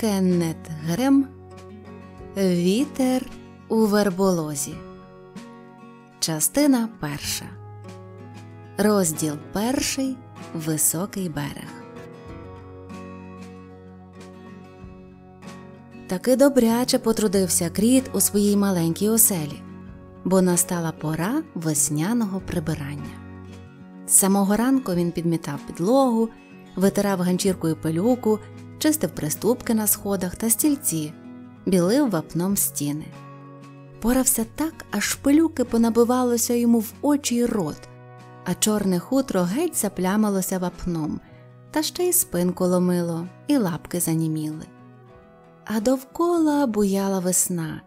Кеннет Грем Вітер у верболозі. Частина перша. Розділ перший Високий берег. Таки добряче потрудився кріт у своїй маленькій оселі, бо настала пора весняного прибирання. З самого ранку він підмітав підлогу, витирав ганчіркою пилюку, чистив приступки на сходах та стільці, білив вапном стіни. Порався так, аж пилюки понабивалося йому в очі й рот, а чорне хутро геть заплямилося вапном, та ще й спинку ломило, і лапки заніміли. А довкола буяла весна,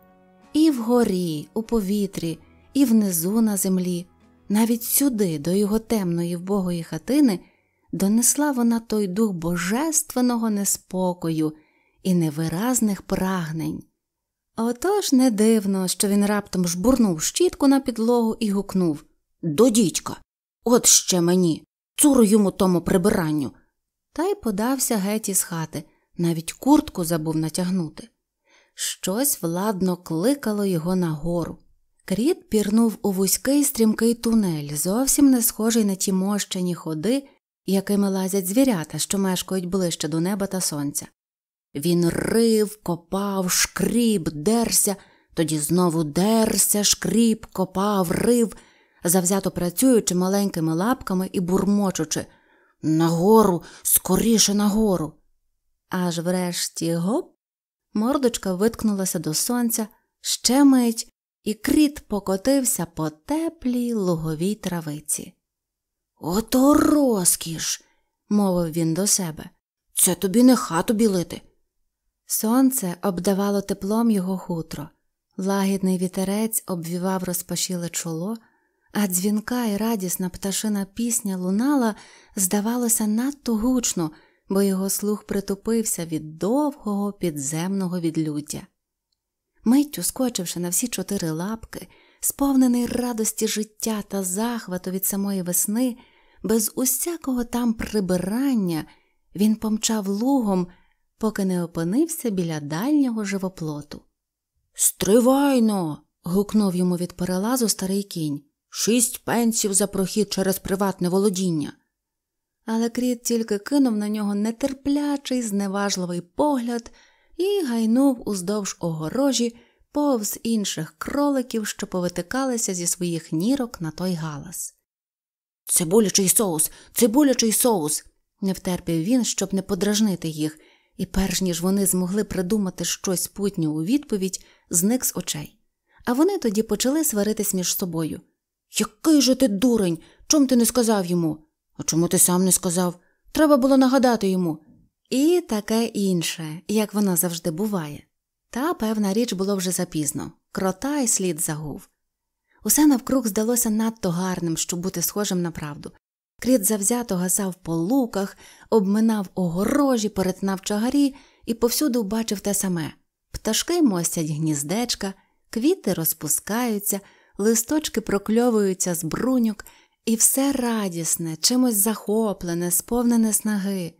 і вгорі, у повітрі, і внизу на землі, навіть сюди, до його темної вбогої хатини, донесла вона той дух божественного неспокою і невиразних прагнень. Отож не дивно, що він раптом жбурнув щітку на підлогу і гукнув До от ще мені, цуру йому тому прибиранню. Та й подався геть із хати, навіть куртку забув натягнути. Щось владно кликало його нагору. Кріт пірнув у вузький стрімкий тунель, зовсім не схожий на ті мощені ходи, якими лазять звірята, що мешкають ближче до неба та сонця. Він рив, копав, шкріб, дерся, тоді знову дерся, шкріб, копав, рив, завзято працюючи маленькими лапками і бурмочучи нагору, скоріше нагору. Аж врешті гоп, мордочка виткнулася до сонця, ще мить, і кріт покотився по теплій луговій травиці. Ото розкіш, мовив він до себе. Це тобі не хату білити. Сонце обдавало теплом його хутро, лагідний вітерець обвівав розпашіле чоло, а дзвінка і радісна пташина пісня лунала, здавалося, надто гучно, бо його слух притупився від довгого підземного відлюддя. Миттю скочивши на всі чотири лапки, сповнений радості життя та захвату від самої весни, без усякого там прибирання, він помчав лугом, поки не опинився біля дальнього живоплоту. Стривайно. гукнув йому від перелазу старий кінь. Шість пенсів за прохід через приватне володіння. Але кріт тільки кинув на нього нетерплячий, зневажливий погляд і гайнув уздовж огорожі повз інших кроликів, що повитикалися зі своїх нірок на той галас. Цибулячий соус, цибулячий соус. не втерпів він, щоб не подражнити їх, і, перш ніж вони змогли придумати щось путнє у відповідь, зник з очей. А вони тоді почали сваритись між собою. Який же ти дурень? Чом ти не сказав йому? А чому ти сам не сказав? Треба було нагадати йому. І таке інше, як воно завжди буває. Та певна річ було вже запізно крота й слід загув. Усе навкруг здалося надто гарним, щоб бути схожим на правду. Кріт завзято гасав по луках, обминав огорожі, перетинав чагарі і повсюду бачив те саме пташки мостять гніздечка, квіти розпускаються, листочки прокльовуються з бруньок, і все радісне, чимось захоплене, сповнене снаги.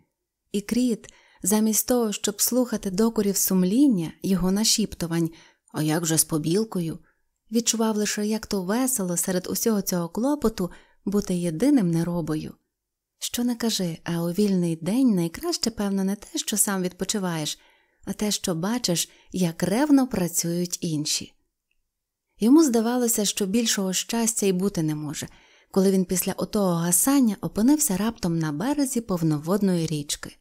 І кріт, замість того, щоб слухати докорів сумління, його нашіптувань, а як же з побілкою, відчував лише, як то весело серед усього цього клопоту бути єдиним неробою. Що не кажи, а у вільний день найкраще, певно, не те, що сам відпочиваєш, а те, що бачиш, як ревно працюють інші. Йому здавалося, що більшого щастя й бути не може, коли він після отого гасання опинився раптом на березі повноводної річки.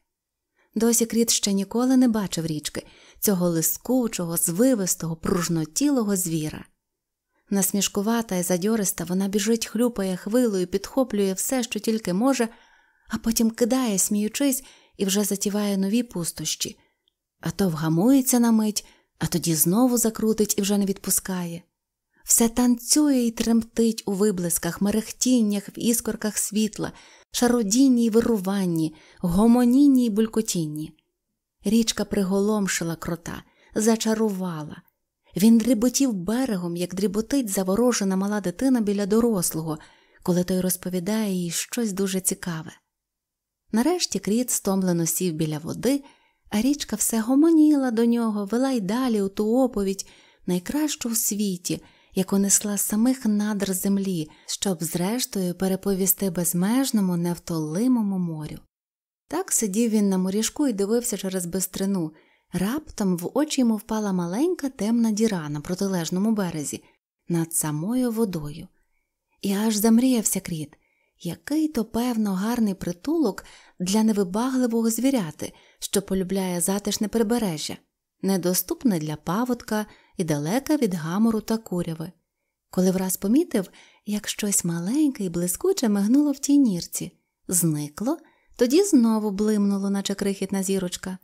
Досі кріт ще ніколи не бачив річки, цього лискучого, звивистого, пружнотілого звіра. Насмішкувата і задьориста вона біжить, хлюпає хвилою, підхоплює все, що тільки може, а потім кидає, сміючись, і вже затіває нові пустощі, а то вгамується на мить, а тоді знову закрутить і вже не відпускає. Все танцює і тремтить у виблисках, мерехтіннях, в іскорках світла, шародінні й вируванні, гомонінні й булькотінні. Річка приголомшила крота, зачарувала. Він дріботів берегом, як дріботить заворожена мала дитина біля дорослого, коли той розповідає їй щось дуже цікаве. Нарешті кріт стомлено сів біля води, а річка все гомоніла до нього, вела й далі у ту оповідь, найкращу в світі, яку несла самих надр землі, щоб, зрештою, переповісти безмежному, невтолимому морю. Так сидів він на моріжку і дивився через бистрину. Раптом в очі йому впала маленька темна діра на протилежному березі, над самою водою. І аж замріявся кріт. Який то, певно, гарний притулок для невибагливого звіряти, що полюбляє затишне прибережжя, недоступне для паводка і далека від гамору та куряви. Коли враз помітив, як щось маленьке і блискуче мигнуло в тій нірці, зникло, тоді знову блимнуло, наче крихітна зірочка.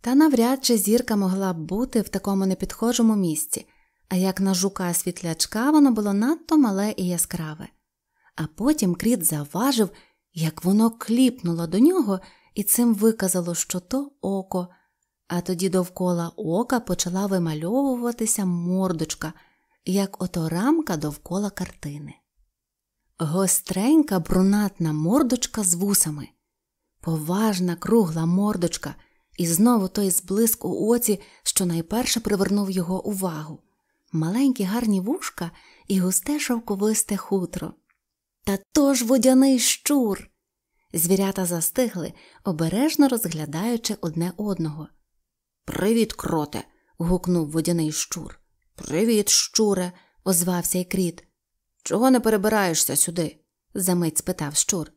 Та навряд чи зірка могла б бути в такому непідхожому місці, а як на жука світлячка воно було надто мале і яскраве. А потім кріт заважив, як воно кліпнуло до нього і цим виказало, що то око, а тоді довкола ока почала вимальовуватися мордочка, як ото рамка довкола картини. Гостренька брунатна мордочка з вусами, поважна кругла мордочка, і знову той зблиск у оці, що найперше привернув його увагу, маленькі гарні вушка і густе шовковисте хутро. Та то ж водяний щур. Звірята застигли, обережно розглядаючи одне одного. Привіт, кроте. гукнув водяний щур. Привіт, щуре, озвався й кріт. Чого не перебираєшся сюди? замить спитав щур.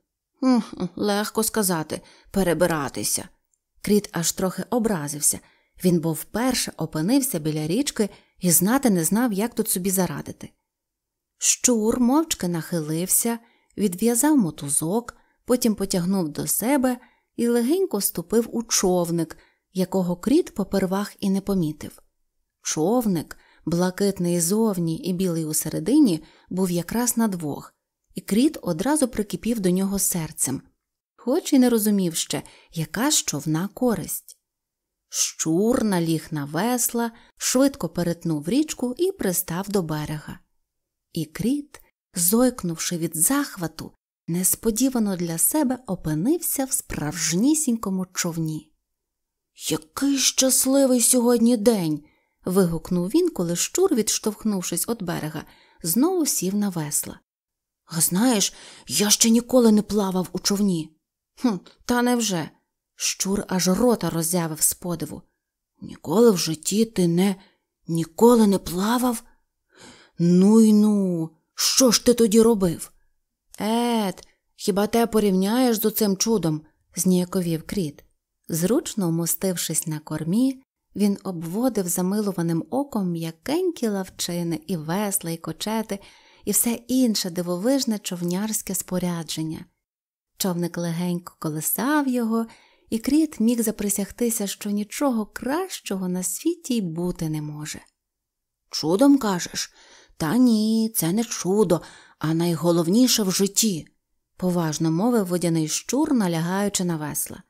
Легко сказати, перебиратися. Кріт аж трохи образився. Він був вперше опинився біля річки і знати не знав, як тут собі зарадити. Щур мовчки нахилився, відв'язав мотузок, потім потягнув до себе і легенько ступив у човник, якого кріт попервах і не помітив. Човник, блакитний зовні і білий усередині, був якраз на двох, і кріт одразу прикипів до нього серцем, хоч і не розумів ще, яка з човна користь. Щур наліг на весла, швидко перетнув річку і пристав до берега. І кріт, зойкнувши від захвату, несподівано для себе опинився в справжнісінькому човні. Який щасливий сьогодні день. вигукнув він, коли щур, відштовхнувшись від берега, знову сів на весла. А знаєш, я ще ніколи не плавав у човні. «Хм, Та невже? Щур аж рота роззявив з подиву. Ніколи в житті ти не ніколи не плавав? Ну й ну, що ж ти тоді робив? Ет, хіба те порівняєш з оцим чудом? зніяковів кріт. Зручно вмостившись на кормі, він обводив замилуваним оком м'якенькі лавчини і весла, і кочети, і все інше дивовижне човнярське спорядження. Човник легенько колесав його, і кріт міг заприсягтися, що нічого кращого на світі й бути не може. Чудом кажеш, та ні, це не чудо, а найголовніше в житті, поважно мовив водяний щур, налягаючи на весла.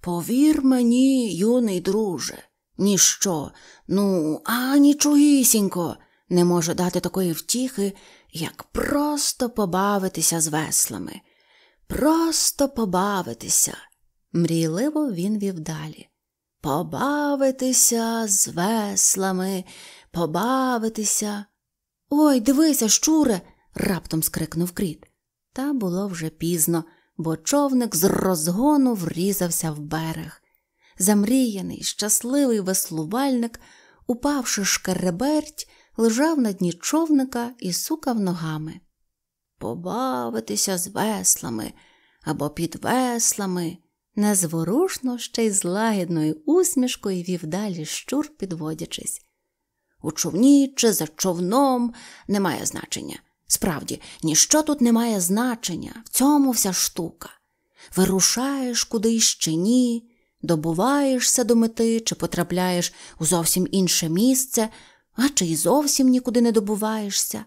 Повір мені, юний друже, ніщо, ну, а нічогісінько не може дати такої втіхи, як просто побавитися з веслами. Просто побавитися. Мрійливо він вів далі. Побавитися з веслами, побавитися. Ой, дивися, щуре. раптом скрикнув кріт. Та було вже пізно, бо човник з розгону врізався в берег. Замріяний, щасливий веслувальник, упавши шкереберть, лежав на дні човника і сукав ногами. Побавитися з веслами або під веслами, незворушно ще й з лагідною усмішкою вів далі щур, підводячись. У човні чи за човном немає значення. Справді, ніщо тут не має значення, в цьому вся штука. Вирушаєш кудись чи ні, добуваєшся до мети, чи потрапляєш у зовсім інше місце, а чи й зовсім нікуди не добуваєшся.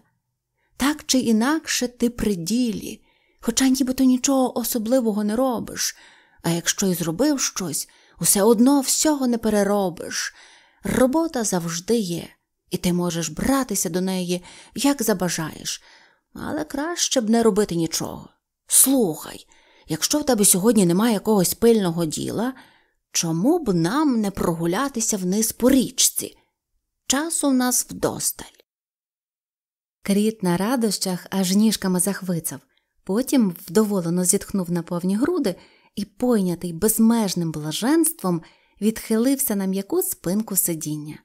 Так чи інакше ти при ділі, хоча нібито нічого особливого не робиш, а якщо й зробив щось, усе одно всього не переробиш. Робота завжди є і ти можеш братися до неї, як забажаєш, але краще б не робити нічого. Слухай, якщо в тебе сьогодні немає якогось пильного діла, Чому б нам не прогулятися вниз по річці? Часу в нас вдосталь. Кріт на радощах аж ніжками захвицав, потім вдоволено зітхнув на повні груди і, пойнятий безмежним блаженством, відхилився на м'яку спинку сидіння.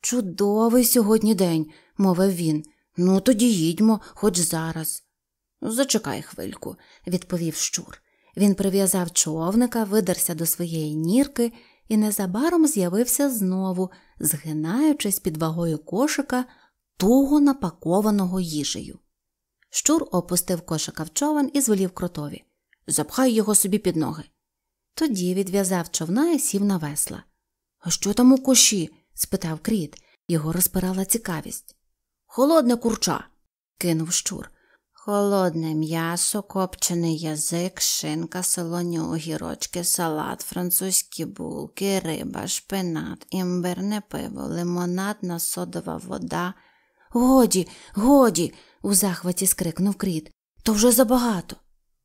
Чудовий сьогодні день, мовив він. Ну, тоді їдьмо, хоч зараз. Зачекай хвильку, відповів щур. Він прив'язав човника, видерся до своєї нірки і незабаром з'явився знову, згинаючись під вагою кошика, туго напакованого їжею. Щур опустив кошика в човен і звелів кротові Запхай його собі під ноги. Тоді відв'язав човна і сів на весла. А що там у коші? спитав кріт. Його розпирала цікавість. Холодне курча, кинув щур. Холодне м'ясо, копчений язик, шинка, солоні огірочки, салат, французькі булки, риба, шпинат, імбирне пиво, лимонадна содова вода. Годі, годі. у захваті скрикнув кріт. То вже забагато.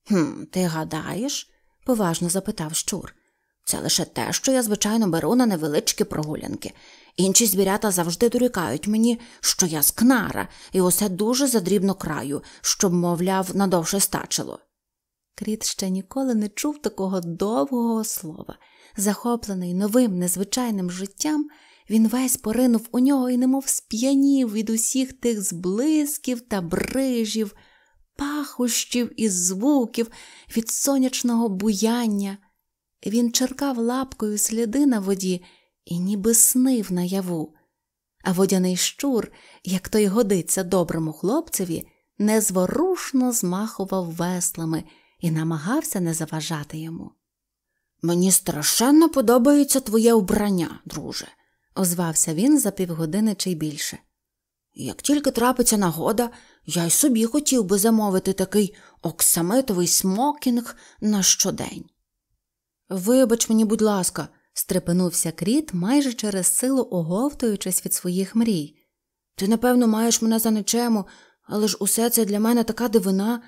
«Хм, Ти гадаєш? поважно запитав щур. Це лише те, що я, звичайно, беру на невеличкі прогулянки. Інші звірята завжди дорікають мені, що я скнара, і усе дуже задрібно краю, щоб, мовляв, надовше стачило. Кріт ще ніколи не чув такого довгого слова. Захоплений новим незвичайним життям, він весь поринув у нього і немов сп'янів від усіх тих зблисків та брижів, пахощів і звуків, від сонячного буяння. Він черкав лапкою сліди на воді і ніби снив наяву. А водяний щур, як той годиться доброму хлопцеві, незворушно змахував веслами і намагався не заважати йому. Мені страшенно подобається твоє убрання, друже, озвався він за півгодини чи більше. Як тільки трапиться нагода, я й собі хотів би замовити такий оксамитовий смокінг на щодень. Вибач мені, будь ласка, стрепенувся кріт, майже через силу оговтуючись від своїх мрій. Ти, напевно, маєш мене за нечему, але ж усе це для мене така дивина.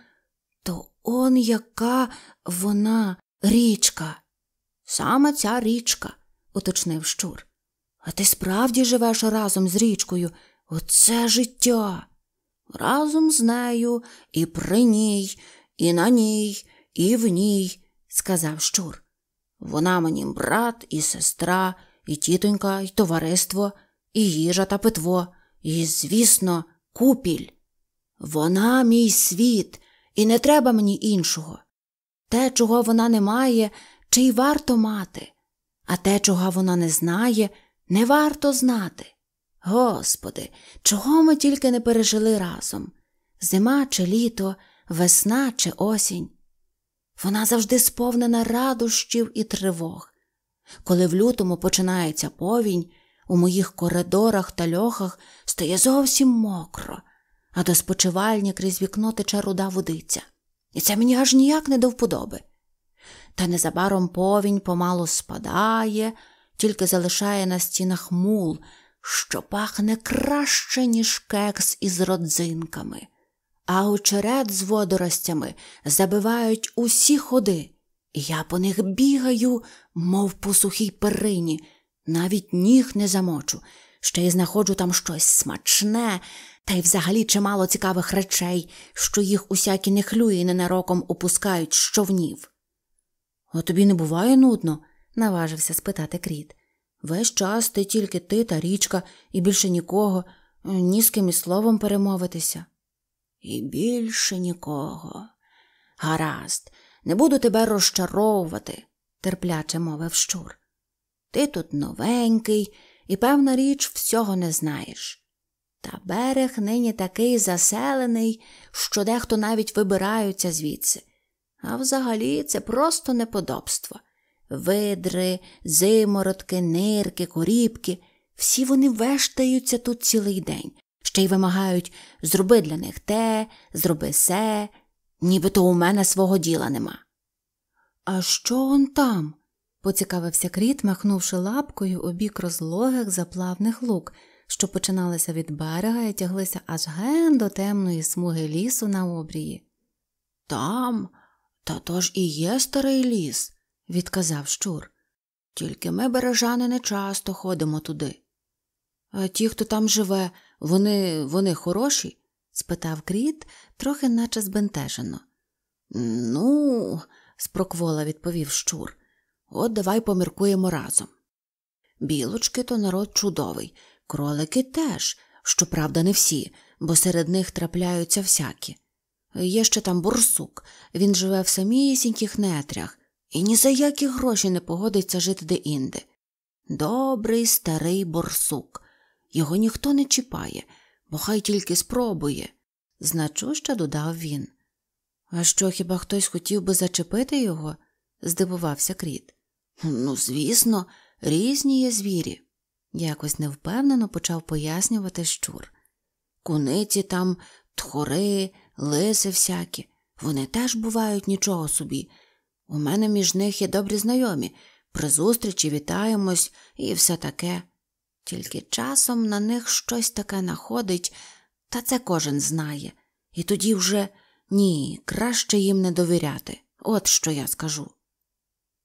То он яка вона річка. Саме ця річка, уточнив щур. А ти справді живеш разом з річкою. Оце життя. Разом з нею і при ній, і на ній, і в ній, сказав щур. Вона мені брат, і сестра, і тітонька, і товариство, і їжа та питво, і, звісно, купіль. Вона мій світ, і не треба мені іншого. Те, чого вона не має, чи й варто мати, а те, чого вона не знає, не варто знати. Господи, чого ми тільки не пережили разом зима чи літо, весна чи осінь. Вона завжди сповнена радощів і тривог. Коли в лютому починається повінь, у моїх коридорах та льохах стає зовсім мокро, а до спочивальні крізь вікно тече руда водиця. І це мені аж ніяк не до вподоби. Та незабаром повінь помалу спадає, тільки залишає на стінах мул, що пахне краще, ніж кекс із родзинками а очерет з водоростями забивають усі ходи, і я по них бігаю, мов по сухій перині, навіть ніг не замочу, ще й знаходжу там щось смачне, та й взагалі чимало цікавих речей, що їх усякі нехлюї ненароком опускають з човнів. А тобі не буває нудно? Наважився спитати кріт. Весь час ти тільки ти та річка, і більше нікого, ні з ким і словом перемовитися. І більше нікого. Гаразд, не буду тебе розчаровувати, терпляче мовив щур. Ти тут новенький і, певна річ, всього не знаєш. Та берег нині такий заселений, що дехто навіть вибираються звідси. А взагалі це просто неподобство. Видри, зимородки, нирки, корібки, всі вони вештаються тут цілий день, ще й вимагають зроби для них те, зроби се, нібито у мене свого діла нема. А що он там? поцікавився кріт, махнувши лапкою у бік розлогих заплавних лук, що починалися від берега і тяглися аж ген до темної смуги лісу на обрії. Там, та то ж і є старий ліс, відказав щур. Тільки ми, бережани, не часто ходимо туди. А ті, хто там живе, вони вони хороші? спитав кріт, трохи наче збентежено. Ну, спроквола відповів щур. От давай поміркуємо разом. Білочки то народ чудовий, кролики теж, щоправда, не всі, бо серед них трапляються всякі. Є ще там борсук, він живе в самісіньких нетрях і ні за які гроші не погодиться жити де-інде. Добрий старий борсук. Його ніхто не чіпає, бо хай тільки спробує, значуще додав він. А що хіба хтось хотів би зачепити його? здивувався кріт. Ну, звісно, різні є звірі, якось невпевнено почав пояснювати щур. Куниці там, тхори, лиси всякі, вони теж бувають нічого собі. У мене між них є добрі знайомі. При зустрічі вітаємось і все таке. Тільки часом на них щось таке находить, та це кожен знає. І тоді вже ні, краще їм не довіряти. От що я скажу.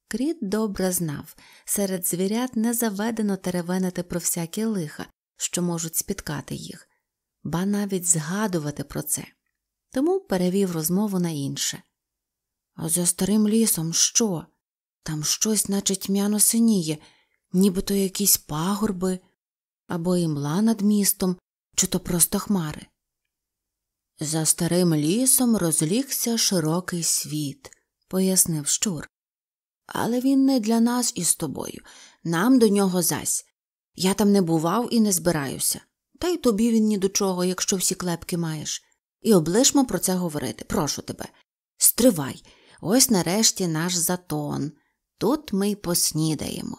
Кріт добре знав серед звірят не заведено теревенити про всякі лиха, що можуть спіткати їх, ба навіть згадувати про це. Тому перевів розмову на інше. А за старим лісом що? Там щось, наче тьмяно синіє, нібито якісь пагорби або імла над містом, чи то просто хмари. За старим лісом розлігся широкий світ, пояснив щур. Але він не для нас із тобою, нам до нього зась. Я там не бував і не збираюся. Та й тобі він ні до чого, якщо всі клепки маєш. І облишмо про це говорити, прошу тебе. Стривай, ось нарешті наш затон. Тут ми й поснідаємо.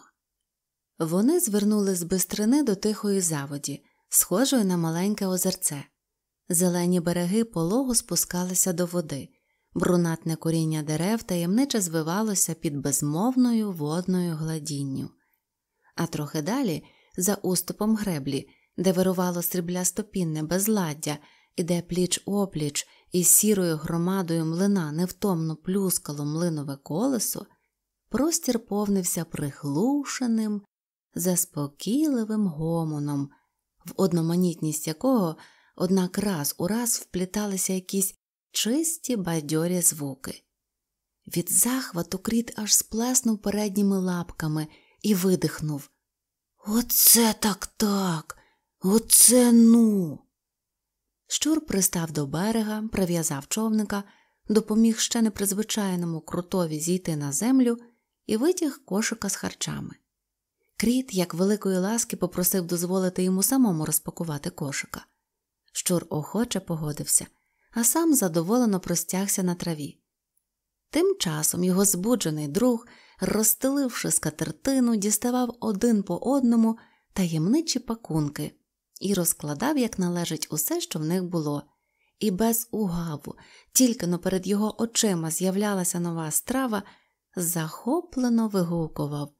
Вони звернули з бистрини до тихої заводі, схожої на маленьке озерце. Зелені береги полого спускалися до води, брунатне коріння дерев таємниче звивалося під безмовною водною гладінню. А трохи далі, за уступом греблі, де вирувало сріблястопінне безладдя, і де пліч опліч із сірою громадою млина невтомно плюскало млинове колесо, простір повнився приглушеним, заспокійливим гомоном, в одноманітність якого однак раз у раз впліталися якісь чисті бадьорі звуки. Від захвату кріт аж сплеснув передніми лапками і видихнув Оце так так, оце ну. Щур пристав до берега, прив'язав човника, допоміг ще непризвичайному крутові зійти на землю і витяг кошика з харчами. Кріт, як великої ласки, попросив дозволити йому самому розпакувати кошика. Щур охоче погодився, а сам задоволено простягся на траві. Тим часом його збуджений друг, розстеливши скатертину, діставав один по одному таємничі пакунки і розкладав, як належить, усе, що в них було, і без угаву, тільки но перед його очима з'являлася нова страва, захоплено вигукував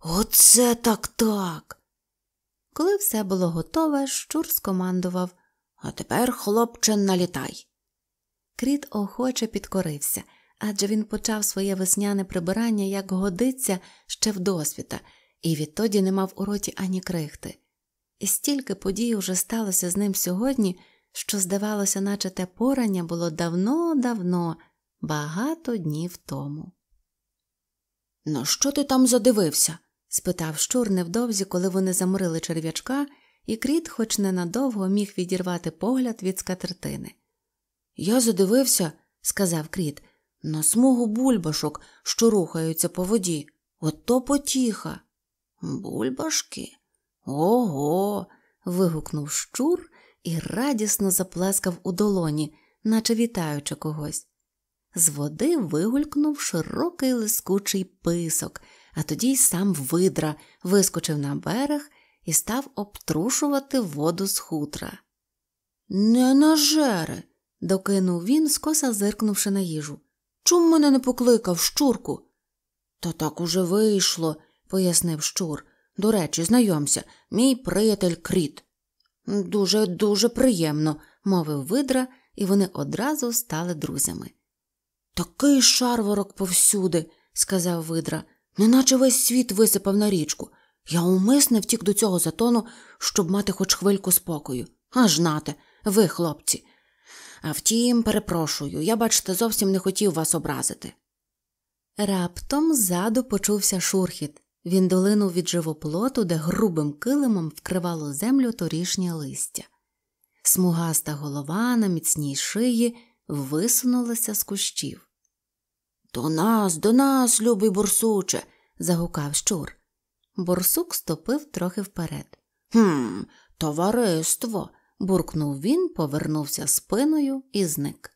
Оце так так. Коли все було готове, щур скомандував А тепер, хлопче, налітай. Кріт охоче підкорився, адже він почав своє весняне прибирання, як годиться, ще вдосвіта, і відтоді не мав у роті ані крихти. І стільки подій уже сталося з ним сьогодні, що, здавалося, наче те порання було давно-давно, багато днів тому. Ну, що ти там задивився? спитав щур невдовзі, коли вони заморили черв'ячка, і кріт, хоч ненадовго, міг відірвати погляд від скатертини. Я задивився, сказав кріт, на смугу бульбашок, що рухаються по воді. Ото потіха. Бульбашки? Ого. вигукнув щур і радісно заплескав у долоні, наче вітаючи когось. З води вигулькнув широкий лискучий писок, а тоді й сам видра вискочив на берег і став обтрушувати воду з хутра. Не нажере, докинув він, скоса зиркнувши на їжу. Чому мене не покликав, щурку? Та так уже вийшло, пояснив щур. До речі, знайомся, мій приятель кріт. Дуже, дуже приємно, мовив видра, і вони одразу стали друзями. Такий шарворок повсюди, сказав видра. неначе весь світ висипав на річку. Я умисне втік до цього затону, щоб мати хоч хвильку спокою. Аж нате, ви, хлопці. А втім, перепрошую, я, бачите, зовсім не хотів вас образити. Раптом ззаду почувся шурхіт. Він долинув від живоплоту, де грубим килимом вкривало землю торішнє листя. Смугаста голова на міцній шиї висунулася з кущів. До нас, до нас, любий борсуче. загукав щур. Борсук ступив трохи вперед. Хм, товариство. буркнув він, повернувся спиною і зник.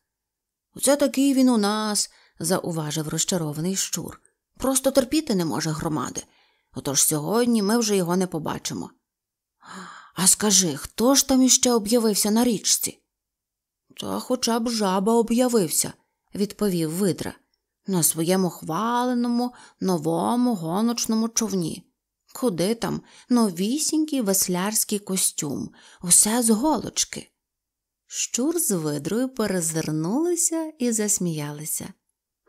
Оце такий він у нас, зауважив розчарований щур. Просто терпіти не може громади. Отож сьогодні ми вже його не побачимо. А скажи, хто ж там іще об'явився на річці? Та хоча б жаба об'явився, відповів видра, на своєму хваленому новому гоночному човні. Куди там новісінький веслярський костюм, усе з голочки. Щур з видрою перезирнулися і засміялися.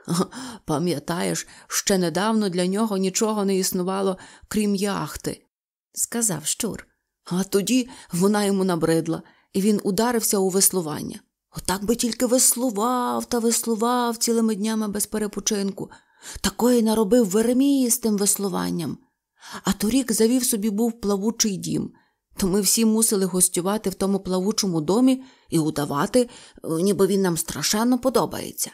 Пам'ятаєш, ще недавно для нього нічого не існувало, крім яхти, сказав щур. А тоді вона йому набридла, і він ударився у веслування. Отак би тільки веслував та веслував цілими днями без перепочинку. Такої наробив Веремії з тим веслуванням. А торік завів собі був плавучий дім, то ми всі мусили гостювати в тому плавучому домі і удавати, ніби він нам страшенно подобається.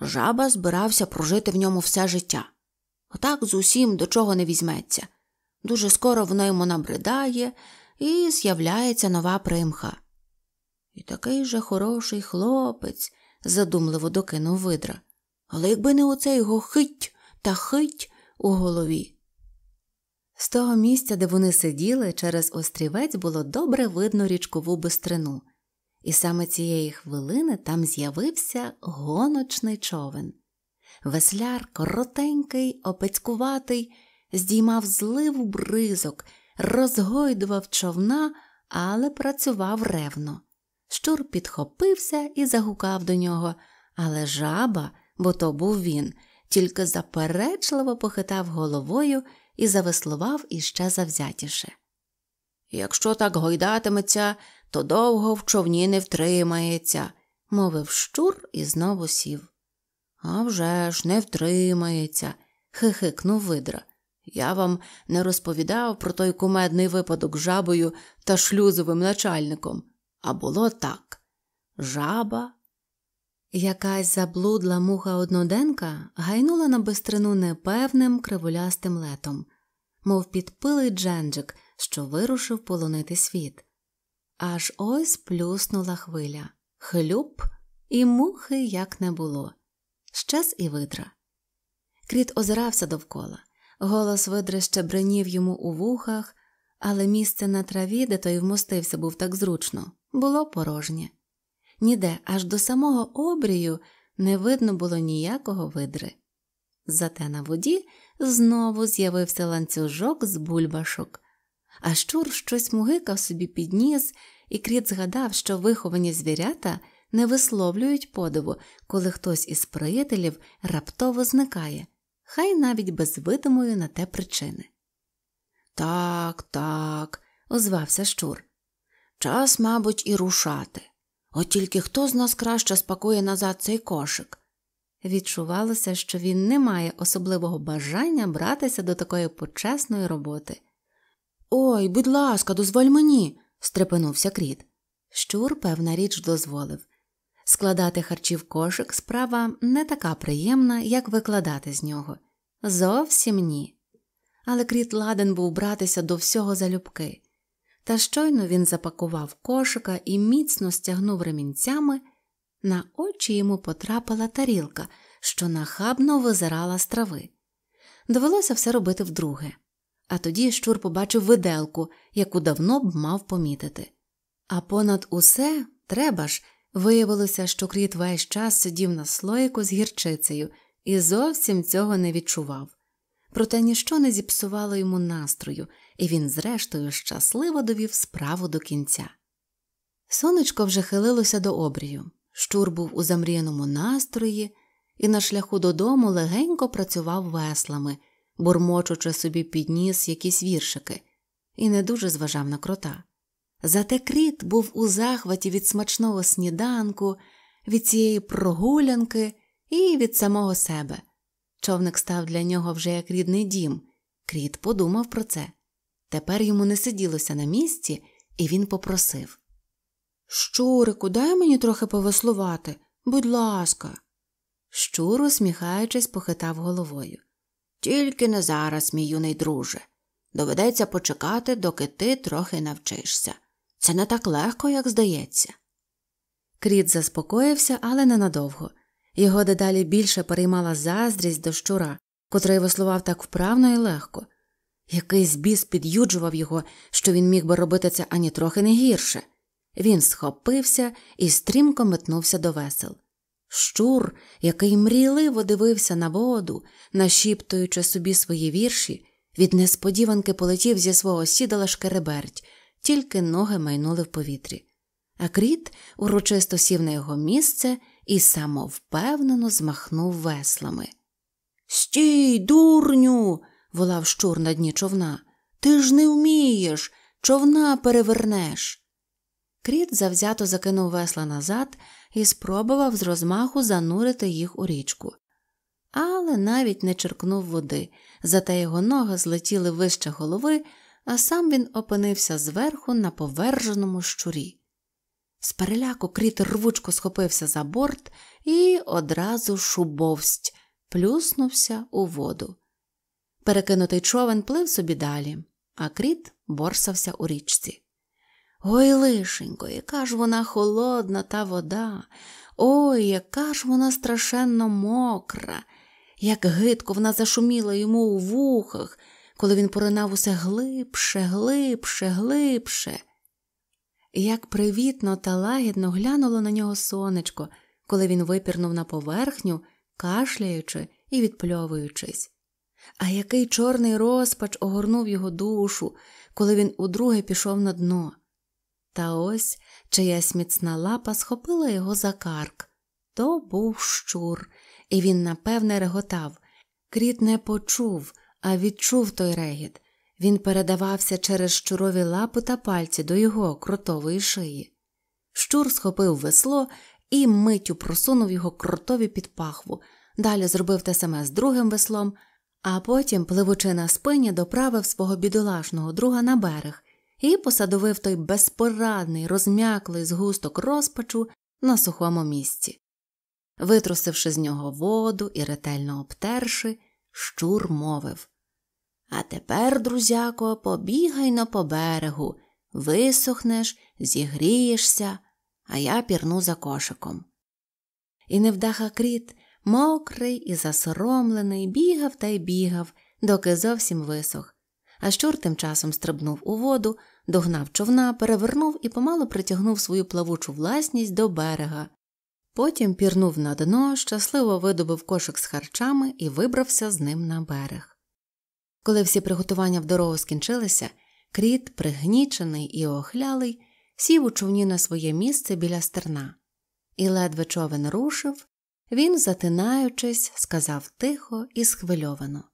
Жаба збирався прожити в ньому все життя. Отак з усім до чого не візьметься. Дуже скоро воно йому набридає і з'являється нова примха. І такий же хороший хлопець, задумливо докинув видра. Але якби не оце його хить та хить у голові. З того місця, де вони сиділи, через острівець було добре видно річкову бистрину, і саме цієї хвилини там з'явився гоночний човен. Весляр, коротенький, опецькуватий, здіймав зливу бризок, розгойдував човна, але працював ревно. Щур підхопився і загукав до нього, але жаба, бо то був він, тільки заперечливо похитав головою і завеслував іще завзятіше. Якщо так гойдатиметься, то довго в човні не втримається, мовив щур і знову сів. «А вже ж не втримається, хихикнув видра. Я вам не розповідав про той кумедний випадок жабою та шлюзовим начальником. А було так жаба. Якась заблудла муха одноденка гайнула на бистрину непевним кривулястим летом, мов підпилий дженджик, що вирушив полонити світ. Аж ось плюснула хвиля, хлюб, і мухи як не було. Щас і видра. Кріт озирався довкола. Голос видри ще бренів йому у вухах, але місце на траві, де той вмостився, був так зручно, було порожнє. Ніде аж до самого обрію не видно було ніякого видри. Зате на воді знову з'явився ланцюжок з бульбашок, а щур щось мугикав собі під ніс, і кріт згадав, що виховані звірята не висловлюють подиву, коли хтось із приятелів раптово зникає, хай навіть без видимої на те причини. Так, так, озвався щур. Час, мабуть, і рушати. От тільки хто з нас краще спакує назад цей кошик? Відчувалося, що він не має особливого бажання братися до такої почесної роботи. Ой, будь ласка, дозволь мені, стрепенувся кріт. Щур, певна річ, дозволив. Складати харчі в кошик справа не така приємна, як викладати з нього. Зовсім ні. Але кріт ладен був братися до всього залюбки. Та щойно він запакував кошика і міцно стягнув ремінцями, на очі йому потрапила тарілка, що нахабно визирала з трави. Довелося все робити вдруге. А тоді щур побачив виделку, яку давно б мав помітити. А понад усе треба ж, виявилося, що кріт весь час сидів на слоїку з гірчицею і зовсім цього не відчував. Проте ніщо не зіпсувало йому настрою, і він, зрештою, щасливо довів справу до кінця. Сонечко вже хилилося до обрію. Щур був у замріяному настрої і на шляху додому легенько працював веслами, бурмочучи собі підніс якісь віршики, і не дуже зважав на крота. Зате кріт був у захваті від смачного сніданку, від цієї прогулянки і від самого себе. Човник став для нього вже як рідний дім. Кріт подумав про це. Тепер йому не сиділося на місці, і він попросив Щурику, дай мені трохи повеслувати, будь ласка. Щур, усміхаючись, похитав головою. Тільки не зараз, мій юний друже. Доведеться почекати, доки ти трохи навчишся. Це не так легко, як здається. Кріт заспокоївся, але ненадовго. Його дедалі більше переймала заздрість до щура, котрий веслував так вправно і легко. Якийсь біс під'юджував його, що він міг би робити це ані трохи не гірше. Він схопився і стрімко метнувся до весел. Щур, який мрійливо дивився на воду, нашіптуючи собі свої вірші, від несподіванки полетів зі свого сідала шкереберть, тільки ноги майнули в повітрі. А кріт урочисто сів на його місце і самовпевнено змахнув веслами. Стій, дурню. волав щур на дні човна. Ти ж не вмієш, човна перевернеш. Кріт завзято закинув весла назад і спробував з розмаху занурити їх у річку. Але навіть не черкнув води, зате його ноги злетіли вище голови, а сам він опинився зверху на поверженому щурі. З переляку кріт рвучко схопився за борт і одразу шубовсть плюснувся у воду. Перекинутий човен плив собі далі, а кріт борсався у річці. Ой, лишенько, яка ж вона холодна та вода, ой, яка ж вона страшенно мокра, як гидко вона зашуміла йому у вухах, коли він поринав усе глибше, глибше, глибше. Як привітно та лагідно глянуло на нього сонечко, коли він випірнув на поверхню, кашляючи і відпльовуючись. А який чорний розпач огорнув його душу, коли він удруге пішов на дно. Та ось чиясь міцна лапа схопила його за карк. То був щур, і він, напевне, реготав. Кріт не почув, а відчув той регіт. Він передавався через щурові лапи та пальці до його кротової шиї. Щур схопив весло і миттю просунув його кротові під пахву, далі зробив те саме з другим веслом, а потім, пливучи на спині, доправив свого бідолашного друга на берег і посадовив той безпорадний, розм'яклий згусток розпачу на сухому місці. Витрусивши з нього воду і ретельно обтерши, щур мовив А тепер, друзяко, побігай на по берегу, висохнеш, зігрієшся, а я пірну за кошиком. І невдаха кріт, мокрий і засоромлений, бігав та й бігав, доки зовсім висох а щур тим часом стрибнув у воду, догнав човна, перевернув і помало притягнув свою плавучу власність до берега. Потім пірнув на дно, щасливо видобив кошик з харчами і вибрався з ним на берег. Коли всі приготування в дорогу скінчилися, кріт, пригнічений і охлялий, сів у човні на своє місце біля стерна, і ледве човен рушив, він, затинаючись, сказав тихо і схвильовано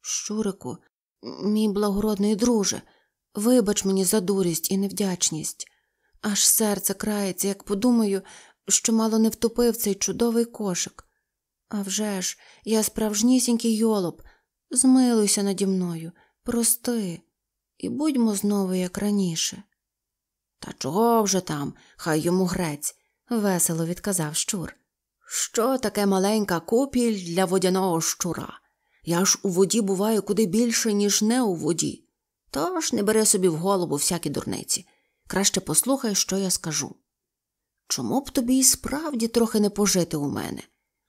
Щурику, Мій благородний друже, вибач мені за дурість і невдячність. Аж серце крається, як подумаю, що мало не втопив цей чудовий кошик. А вже ж, я справжнісінький йолоп, змилуйся наді мною, прости, і будьмо знову, як раніше. Та чого вже там, хай йому грець, весело відказав щур. Що таке маленька купіль для водяного щура? Я ж у воді буваю куди більше, ніж не у воді. Тож не бери собі в голову всякі дурниці. Краще послухай, що я скажу. Чому б тобі і справді трохи не пожити у мене?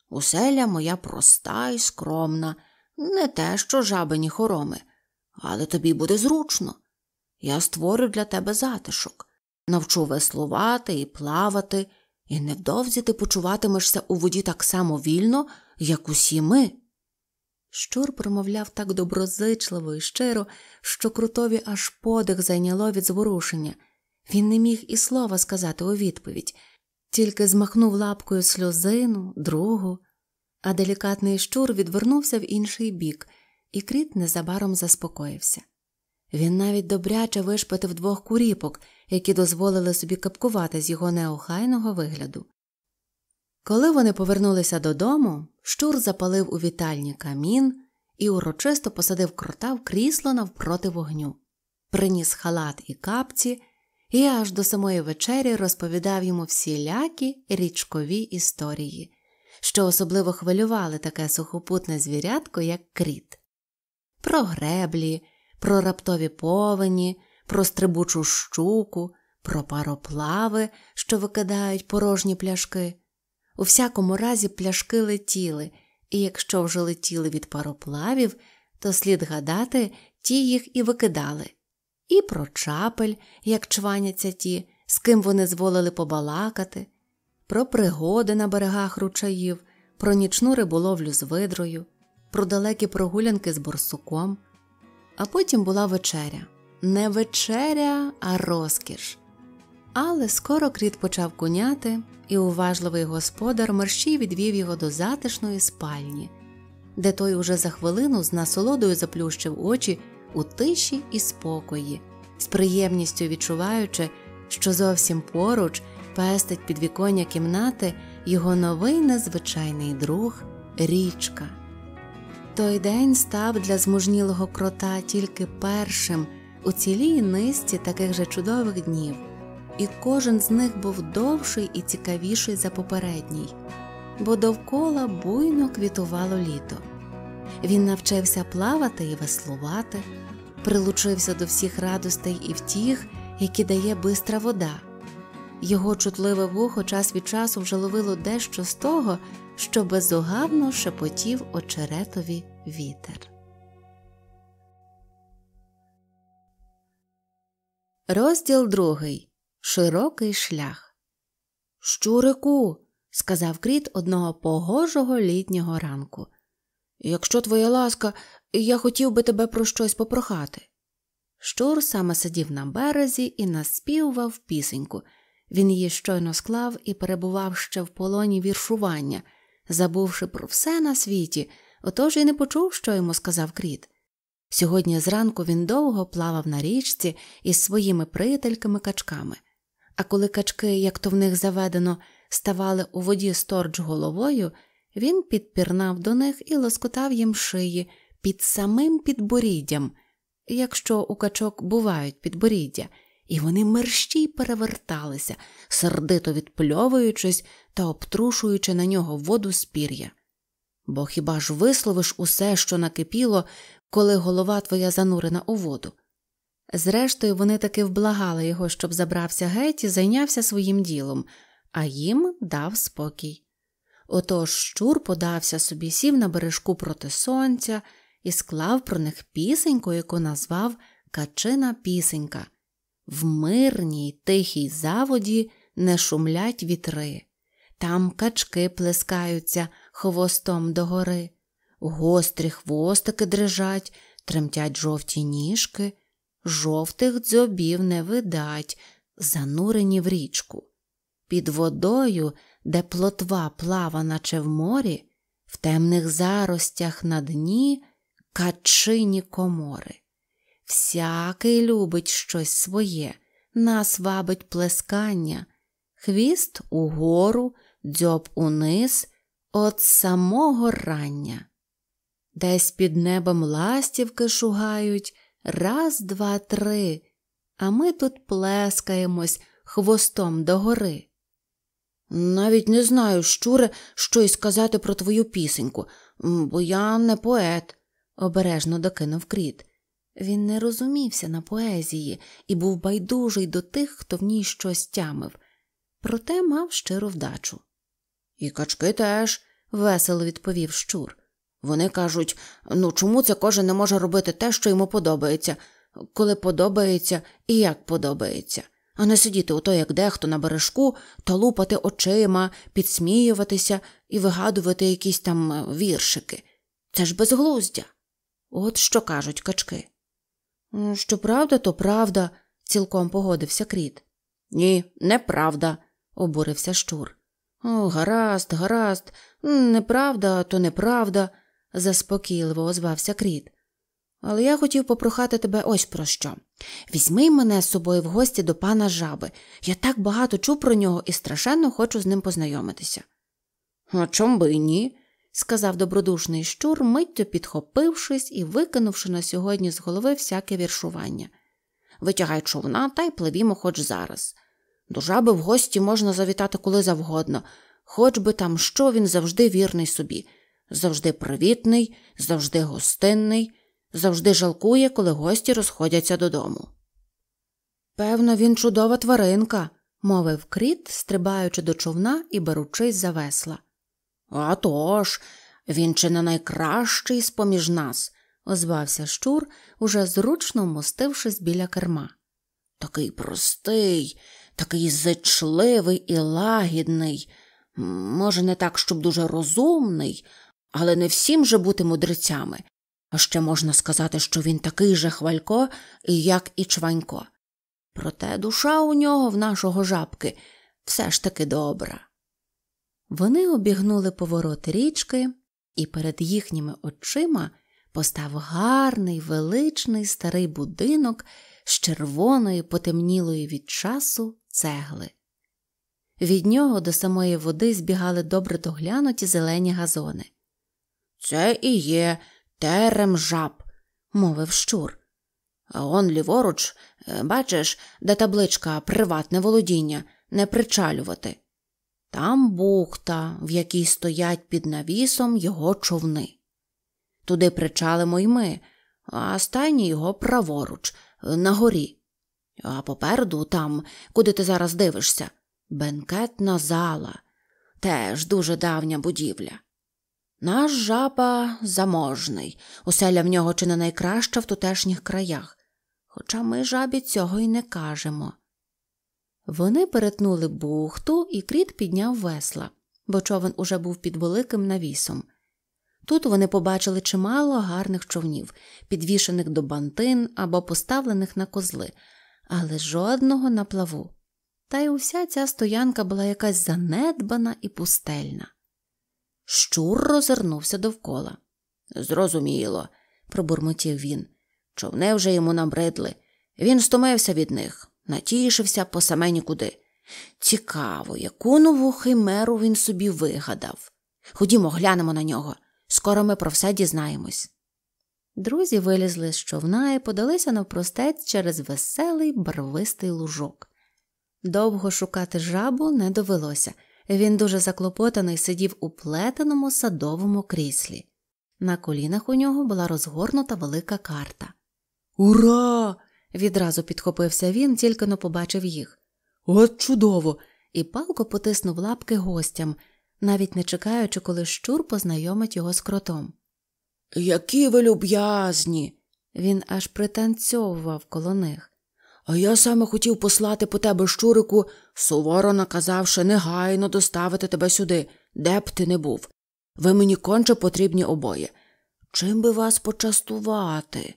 Уселя моя проста і скромна, не те, що жабині хороми, але тобі буде зручно. Я створю для тебе затишок, навчу веслувати і плавати, і невдовзі ти почуватимешся у воді так само вільно, як усі ми. Щур промовляв так доброзичливо і щиро, що крутові аж подих зайняло від зворушення. Він не міг і слова сказати у відповідь, тільки змахнув лапкою сльозину, другу, а делікатний щур відвернувся в інший бік і кріт незабаром заспокоївся. Він навіть добряче вишпитив двох куріпок, які дозволили собі капкувати з його неохайного вигляду. Коли вони повернулися додому, щур запалив у вітальні камін і урочисто посадив крота в крісло навпроти вогню, приніс халат і капці і аж до самої вечері розповідав йому всілякі річкові історії, що особливо хвилювали таке сухопутне звірятко, як кріт, про греблі, про раптові повені, про стрибучу щуку, про пароплави, що викидають порожні пляшки. У всякому разі, пляшки летіли, і якщо вже летіли від пароплавів, то слід гадати, ті їх і викидали. І про чапель, як чваняться ті, з ким вони зволили побалакати, про пригоди на берегах ручаїв, про нічну риболовлю з видрою, про далекі прогулянки з борсуком. А потім була вечеря. Не вечеря, а розкіш. Але скоро кріт почав куняти, і уважливий господар мерщій відвів його до затишної спальні, де той уже за хвилину з насолодою заплющив очі у тиші і спокої, з приємністю відчуваючи, що зовсім поруч пестить підвіконня кімнати його новий незвичайний друг річка. Той день став для змужнілого крота тільки першим у цілій низці таких же чудових днів, і кожен з них був довший і цікавіший за попередній, бо довкола буйно квітувало літо. Він навчився плавати і веслувати, прилучився до всіх радостей і втіх, які дає бистра вода. Його чутливе вухо час від часу вже ловило дещо з того, що безугавно шепотів очеретові вітер. Розділ другий Широкий шлях. Щурику, сказав кріт одного погожого літнього ранку. Якщо твоя ласка, я хотів би тебе про щось попрохати. Щур саме сидів на березі і наспівував пісеньку. Він її щойно склав і перебував ще в полоні віршування, забувши про все на світі, отож і не почув, що йому сказав кріт. Сьогодні зранку він довго плавав на річці із своїми приятельками качками, а коли качки, як то в них заведено, ставали у воді сторч головою, він підпірнав до них і лоскотав їм шиї під самим підборіддям, якщо у качок бувають підборіддя, і вони мерщій переверталися, сердито відпльовуючись та обтрушуючи на нього воду з пір'я. Бо хіба ж висловиш усе, що накипіло, коли голова твоя занурена у воду? Зрештою, вони таки вблагали його, щоб забрався геть і зайнявся своїм ділом, а їм дав спокій. Отож щур подався собі, сів на бережку проти сонця і склав про них пісеньку, яку назвав Качина пісенька. В мирній тихій заводі не шумлять вітри, там качки плескаються хвостом догори, гострі хвостики дрижать, тремтять жовті ніжки, жовтих дзьобів не видать, занурені в річку. Під водою, де плотва плава, наче в морі, в темних заростях на дні качині комори. Всякий любить щось своє, нас вабить плескання, хвіст угору, дзьоб униз, от самого рання. Десь під небом ластівки шугають раз, два, три, а ми тут плескаємось хвостом догори. Навіть не знаю, щуре, що й сказати про твою пісеньку, бо я не поет, обережно докинув кріт. Він не розумівся на поезії і був байдужий до тих, хто в ній щось тямив, проте мав щиру вдачу. І качки теж, весело відповів щур. Вони кажуть ну чому це кожен не може робити те, що йому подобається, коли подобається і як подобається, а не сидіти ото, як дехто на бережку, та лупати очима, підсміюватися і вигадувати якісь там е, віршики. Це ж безглуздя. От що кажуть качки. Що правда, то правда, цілком погодився кріт. Ні, неправда, обурився щур. О, гаразд, гаразд, неправда, то неправда, заспокійливо озвався кріт. Але я хотів попрохати тебе ось про що. Візьми мене з собою в гості до пана жаби. Я так багато чув про нього і страшенно хочу з ним познайомитися. А чом би і ні? сказав добродушний щур, миттю підхопившись і викинувши на сьогодні з голови всяке віршування. Витягай човна та й пливімо хоч зараз. До жаби в гості можна завітати коли завгодно, хоч би там що він завжди вірний собі, завжди привітний, завжди гостинний, завжди жалкує, коли гості розходяться додому. Певно, він чудова тваринка, мовив кріт, стрибаючи до човна і беручись за весла. «А тож, він чи не найкращий з поміж нас, озвався щур, уже зручно вмостившись біля керма. Такий простий, такий зичливий і лагідний, може, не так, щоб дуже розумний, але не всім же бути мудрецями. А ще можна сказати, що він такий же хвалько, як і чванько. Проте душа у нього в нашого жабки все ж таки добра. Вони обігнули поворот річки, і перед їхніми очима постав гарний, величний старий будинок з червоної, потемнілої від часу цегли. Від нього до самої води збігали добре доглянуті зелені газони. Це і є терем жаб, мовив щур. А он ліворуч, е, бачиш, де табличка приватне володіння не причалювати. Там бухта, в якій стоять під навісом його човни. Туди причалимо й ми, а стайні його праворуч, на горі. А попереду, там, куди ти зараз дивишся, бенкетна зала, теж дуже давня будівля. Наш жаба заможний, оселя в нього чи не найкраща в тутешніх краях, хоча ми жабі цього й не кажемо. Вони перетнули бухту, і кріт підняв весла, бо човен уже був під великим навісом. Тут вони побачили чимало гарних човнів, підвішених до бантин або поставлених на козли, але жодного на плаву. Та й уся ця стоянка була якась занедбана і пустельна. Щур розвернувся довкола. Зрозуміло, пробурмотів він. Човни вже йому набридли. Він стомився від них, натішився по саме нікуди. Цікаво, яку нову химеру він собі вигадав. Ходімо, глянемо на нього. Скоро ми про все дізнаємось. Друзі вилізли з човна і подалися навпростець через веселий барвистий лужок. Довго шукати жабу не довелося. Він дуже заклопотаний сидів у плетеному садовому кріслі. На колінах у нього була розгорнута велика карта. Ура! відразу підхопився він, тільки но побачив їх. От чудово! І палко потиснув лапки гостям, навіть не чекаючи, коли щур познайомить його з кротом. Які ви люб'язні. Він аж пританцьовував коло них. А я саме хотів послати по тебе щурику, суворо наказавши негайно доставити тебе сюди, де б ти не був. Ви мені конче потрібні обоє. Чим би вас почастувати?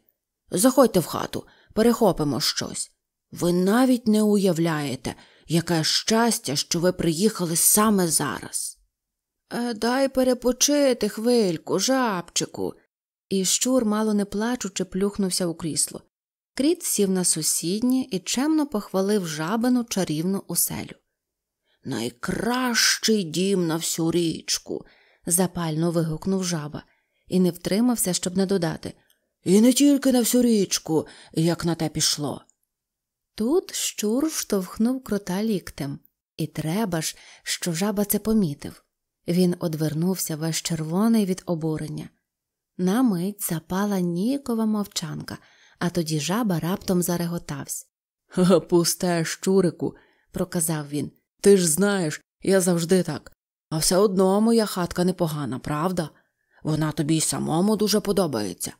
Заходьте в хату, перехопимо щось. Ви навіть не уявляєте, яке щастя, що ви приїхали саме зараз. Е, дай перепочити хвильку, жабчику. І щур, мало не плачучи, плюхнувся у крісло. Кріт сів на сусіднє і чемно похвалив жабину чарівну оселю. Найкращий дім на всю річку, запально вигукнув жаба, і не втримався, щоб не додати. І не тільки на всю річку, як на те пішло. Тут щур штовхнув крота ліктем, і треба ж, що жаба це помітив. Він одвернувся весь червоний від обурення. На мить запала нікова мовчанка, а тоді жаба раптом зареготався. Пусте, щурику, проказав він. Ти ж знаєш, я завжди так. А все одно моя хатка непогана, правда? Вона тобі й самому дуже подобається.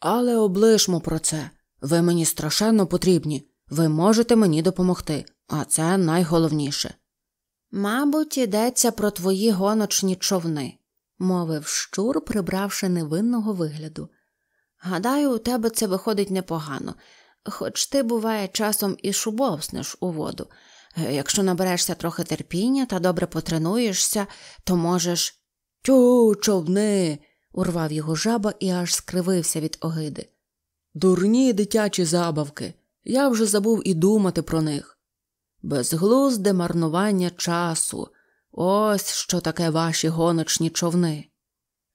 Але облишмо про це. Ви мені страшенно потрібні. Ви можете мені допомогти, а це найголовніше. Мабуть, йдеться про твої гоночні човни, мовив щур, прибравши невинного вигляду. Гадаю, у тебе це виходить непогано, хоч ти, буває, часом і шубовснеш у воду. Якщо наберешся трохи терпіння та добре потренуєшся, то можеш. Тю, човни. урвав його жаба і аж скривився від огиди. Дурні дитячі забавки. Я вже забув і думати про них. Безглузде марнування часу. Ось що таке ваші гоночні човни.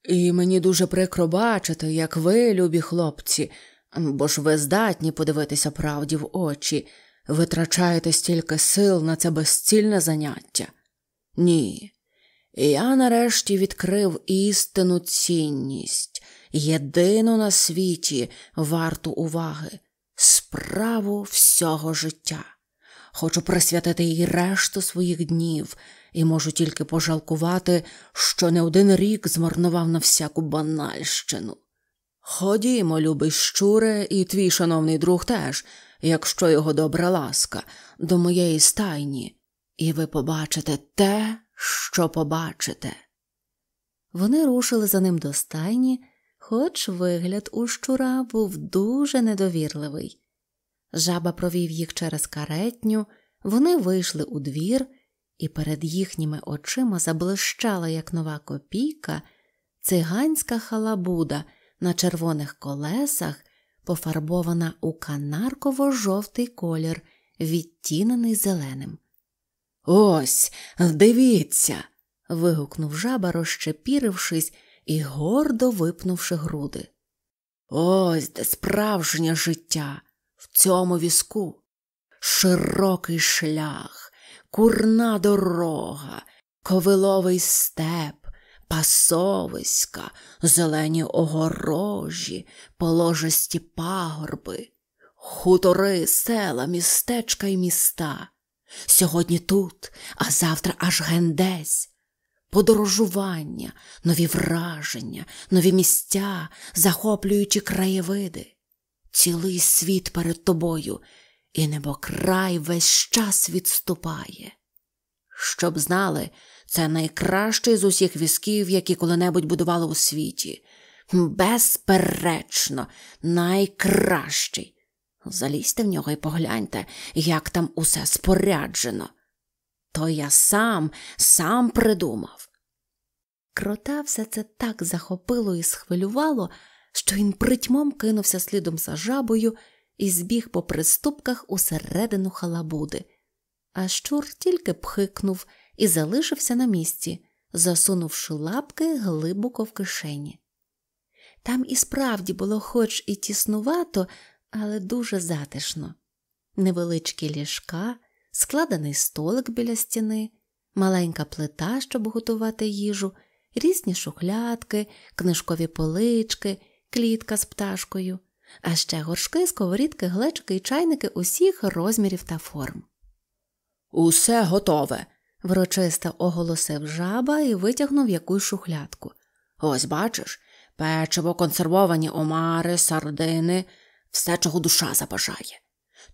І мені дуже прикро бачити, як ви, любі хлопці, бо ж ви здатні подивитися правді в очі, витрачаєте стільки сил на це безцільне заняття. Ні. Я нарешті відкрив істинну цінність, єдину на світі варту уваги, справу всього життя. Хочу присвятити їй решту своїх днів і можу тільки пожалкувати, що не один рік змарнував на всяку банальщину. Ходімо, любий щуре, і твій шановний друг теж, якщо його добра ласка, до моєї стайні, і ви побачите те, що побачите. Вони рушили за ним до стайні, хоч вигляд у щура був дуже недовірливий. Жаба провів їх через каретню, вони вийшли у двір, і перед їхніми очима заблищала, як нова копійка, циганська халабуда на червоних колесах, пофарбована у канарково-жовтий колір, відтінений зеленим. Ось, дивіться. вигукнув жаба, розщепірившись і гордо випнувши груди. Ось де справжнє життя в цьому візку. Широкий шлях, курна дорога, ковиловий степ, пасовиська, зелені огорожі, положисті пагорби, хутори, села, містечка й міста. Сьогодні тут, а завтра аж гендесь. Подорожування, нові враження, нові місця, захоплюючі краєвиди, цілий світ перед тобою, і небокрай весь час відступає. Щоб знали, це найкращий з усіх візків, які коли-небудь будували у світі. Безперечно, найкращий. Залізьте в нього і погляньте, як там усе споряджено. То я сам, сам придумав. Крота все це так захопило і схвилювало, що він притьмом кинувся слідом за жабою і збіг по приступках усередину халабуди. А щур тільки пхикнув і залишився на місці, засунувши лапки глибоко в кишені. Там і справді було хоч і тіснувато, але дуже затишно. Невеличкі ліжка, складений столик біля стіни, маленька плита, щоб готувати їжу, різні шухлядки, книжкові полички, клітка з пташкою, а ще горшки, сковорідки, глечики і чайники усіх розмірів та форм. Усе готове, врочисто оголосив жаба і витягнув якусь шухлядку. Ось бачиш, печиво, консервовані омари, сардини, все, чого душа забажає.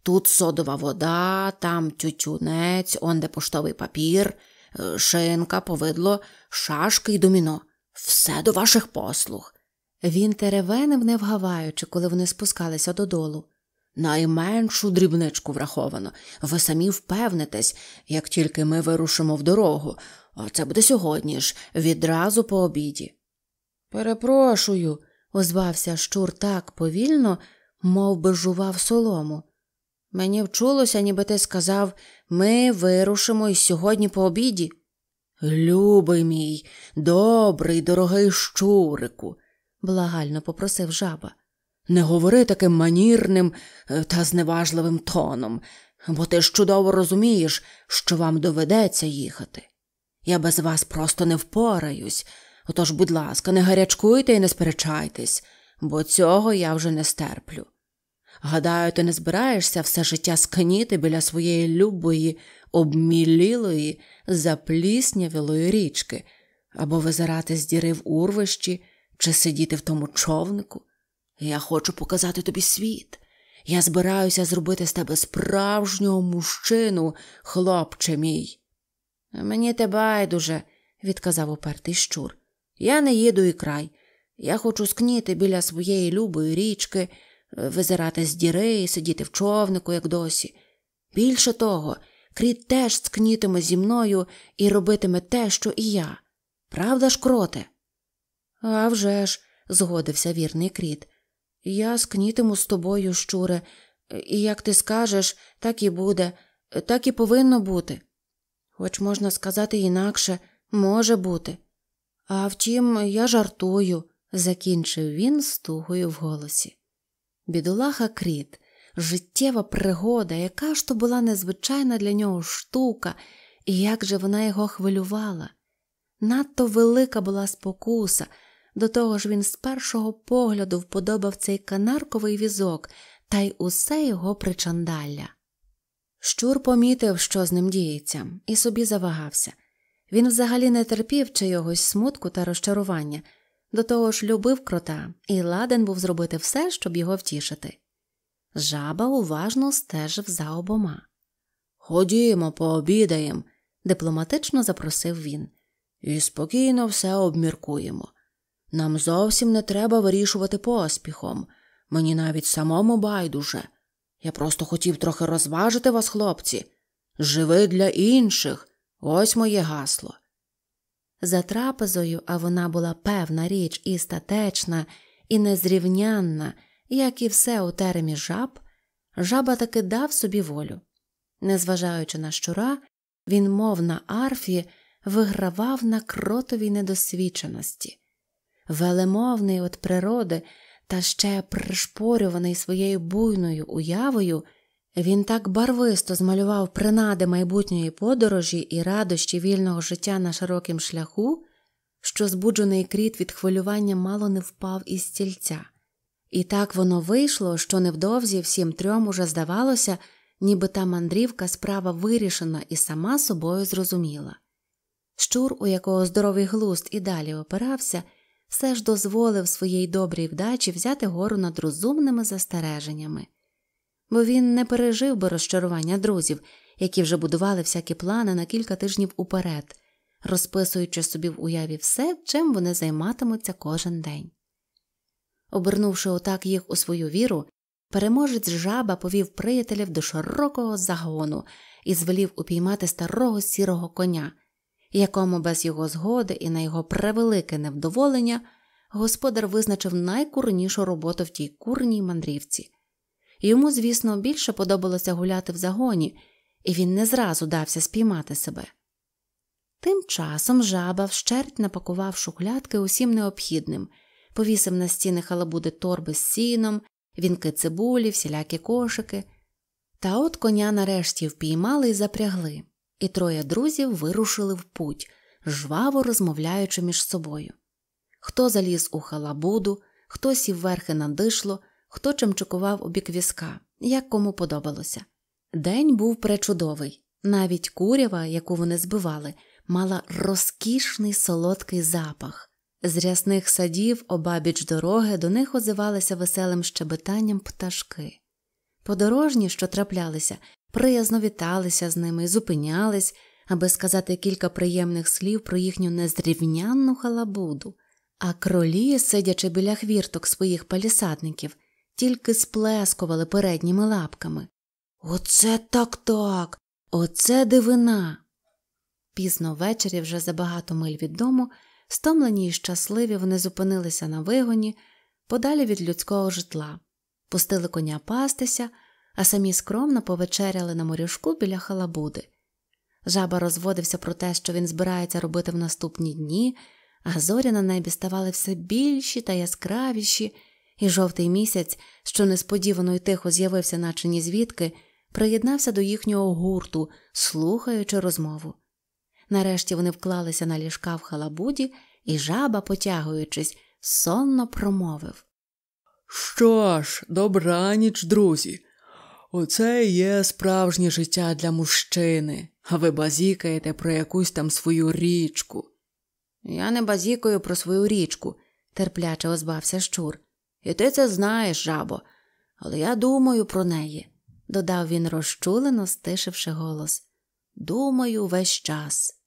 Тут содова вода, там тютюнець, онде поштовий папір, е, шинка, повидло, шашки й доміно. Все до ваших послуг. Він теревенив, не вгаваючи, коли вони спускалися додолу. Найменшу дрібничку враховано. Ви самі впевнитесь, як тільки ми вирушимо в дорогу, а це буде сьогодні ж, відразу по обіді. Перепрошую, озвався щур так повільно, мов би жував солому. Мені вчулося, ніби ти сказав ми вирушимо й сьогодні по обіді. Любий мій, добрий, дорогий щурику, благально попросив жаба. Не говори таким манірним е, та зневажливим тоном, бо ти ж чудово розумієш, що вам доведеться їхати. Я без вас просто не впораюсь, отож, будь ласка, не гарячкуйте і не сперечайтесь, бо цього я вже не стерплю. Гадаю, ти не збираєшся все життя сканіти біля своєї любої, обмілілої, запліснявілої річки, або визирати з діри в урвищі, чи сидіти в тому човнику. Я хочу показати тобі світ. Я збираюся зробити з тебе справжнього мужчину, хлопче мій. Мені те байдуже, відказав упертий щур. Я не їду і край. Я хочу скніти біля своєї любої річки, визирати з діри і сидіти в човнику, як досі. Більше того, кріт теж скнітиме зі мною і робитиме те, що і я. Правда ж, кроте? «А вже ж», – згодився вірний кріт. Я скнітиму з тобою, щуре, і як ти скажеш, так і буде, так і повинно бути. Хоч можна сказати інакше, може бути. А втім, я жартую, закінчив він з тугою в голосі. Бідолаха Кріт, життєва пригода, яка ж то була незвичайна для нього штука, і як же вона його хвилювала. Надто велика була спокуса, до того ж він з першого погляду вподобав цей канарковий візок та й усе його причандалля. Щур помітив, що з ним діється, і собі завагався. Він взагалі не терпів чийогось смутку та розчарування, до того ж любив крота, і ладен був зробити все, щоб його втішити. Жаба уважно стежив за обома. Ходімо, пообідаєм, дипломатично запросив він. І спокійно все обміркуємо. Нам зовсім не треба вирішувати поспіхом. Мені навіть самому байдуже. Я просто хотів трохи розважити вас, хлопці. Живи для інших. Ось моє гасло. За трапезою, а вона була певна річ і статечна, і незрівнянна, як і все у теремі жаб, жаба таки дав собі волю. Незважаючи на щура, він, мов на арфі, вигравав на кротовій недосвідченості. Велемовний від природи та ще пришпорюваний своєю буйною уявою, він так барвисто змалював принади майбутньої подорожі і радощі вільного життя на широкім шляху, що збуджений кріт від хвилювання мало не впав із стільця. І так воно вийшло, що невдовзі всім трьом уже здавалося, ніби та мандрівка справа вирішена і сама собою зрозуміла. Щур, у якого здоровий глуст і далі опирався, все ж дозволив своїй добрій вдачі взяти гору над розумними застереженнями, бо він не пережив би розчарування друзів, які вже будували всякі плани на кілька тижнів уперед, розписуючи собі в уяві все, чим вони займатимуться кожен день. Обернувши отак їх у свою віру, переможець жаба повів приятелів до широкого загону і звелів упіймати старого сірого коня якому без його згоди і на його превелике невдоволення господар визначив найкурнішу роботу в тій курній мандрівці. Йому, звісно, більше подобалося гуляти в загоні, і він не зразу дався спіймати себе. Тим часом жаба вщерть напакував шухлядки усім необхідним, повісив на стіни халабуди торби з сіном, вінки цибулі, всілякі кошики. Та от коня нарешті впіймали і запрягли і троє друзів вирушили в путь, жваво розмовляючи між собою. Хто заліз у халабуду, хто сів верхи на дишло, хто чимчикував у бік візка, як кому подобалося. День був пречудовий. Навіть курява, яку вони збивали, мала розкішний солодкий запах. З рясних садів обабіч дороги до них озивалися веселим щебетанням пташки. Подорожні, що траплялися, приязно віталися з ними і зупинялись, аби сказати кілька приємних слів про їхню незрівнянну халабуду, а кролі, сидячи біля хвірток своїх палісадників, тільки сплескували передніми лапками. Оце так так, оце дивина. Пізно ввечері, вже за багато миль від дому, стомлені й щасливі, вони зупинилися на вигоні, подалі від людського житла, пустили коня пастися а самі скромно повечеряли на морюшку біля халабуди. Жаба розводився про те, що він збирається робити в наступні дні, а зорі на небі ставали все більші та яскравіші, і жовтий місяць, що несподівано й тихо з'явився, наче ні звідки, приєднався до їхнього гурту, слухаючи розмову. Нарешті вони вклалися на ліжка в халабуді, і жаба, потягуючись, сонно промовив Що ж, добраніч, друзі. Оце є справжнє життя для мужчини, а ви базікаєте про якусь там свою річку. Я не базікаю про свою річку, терпляче озвався щур. І ти це знаєш, жабо, але я думаю про неї, додав він розчулено, стишивши голос. Думаю, весь час.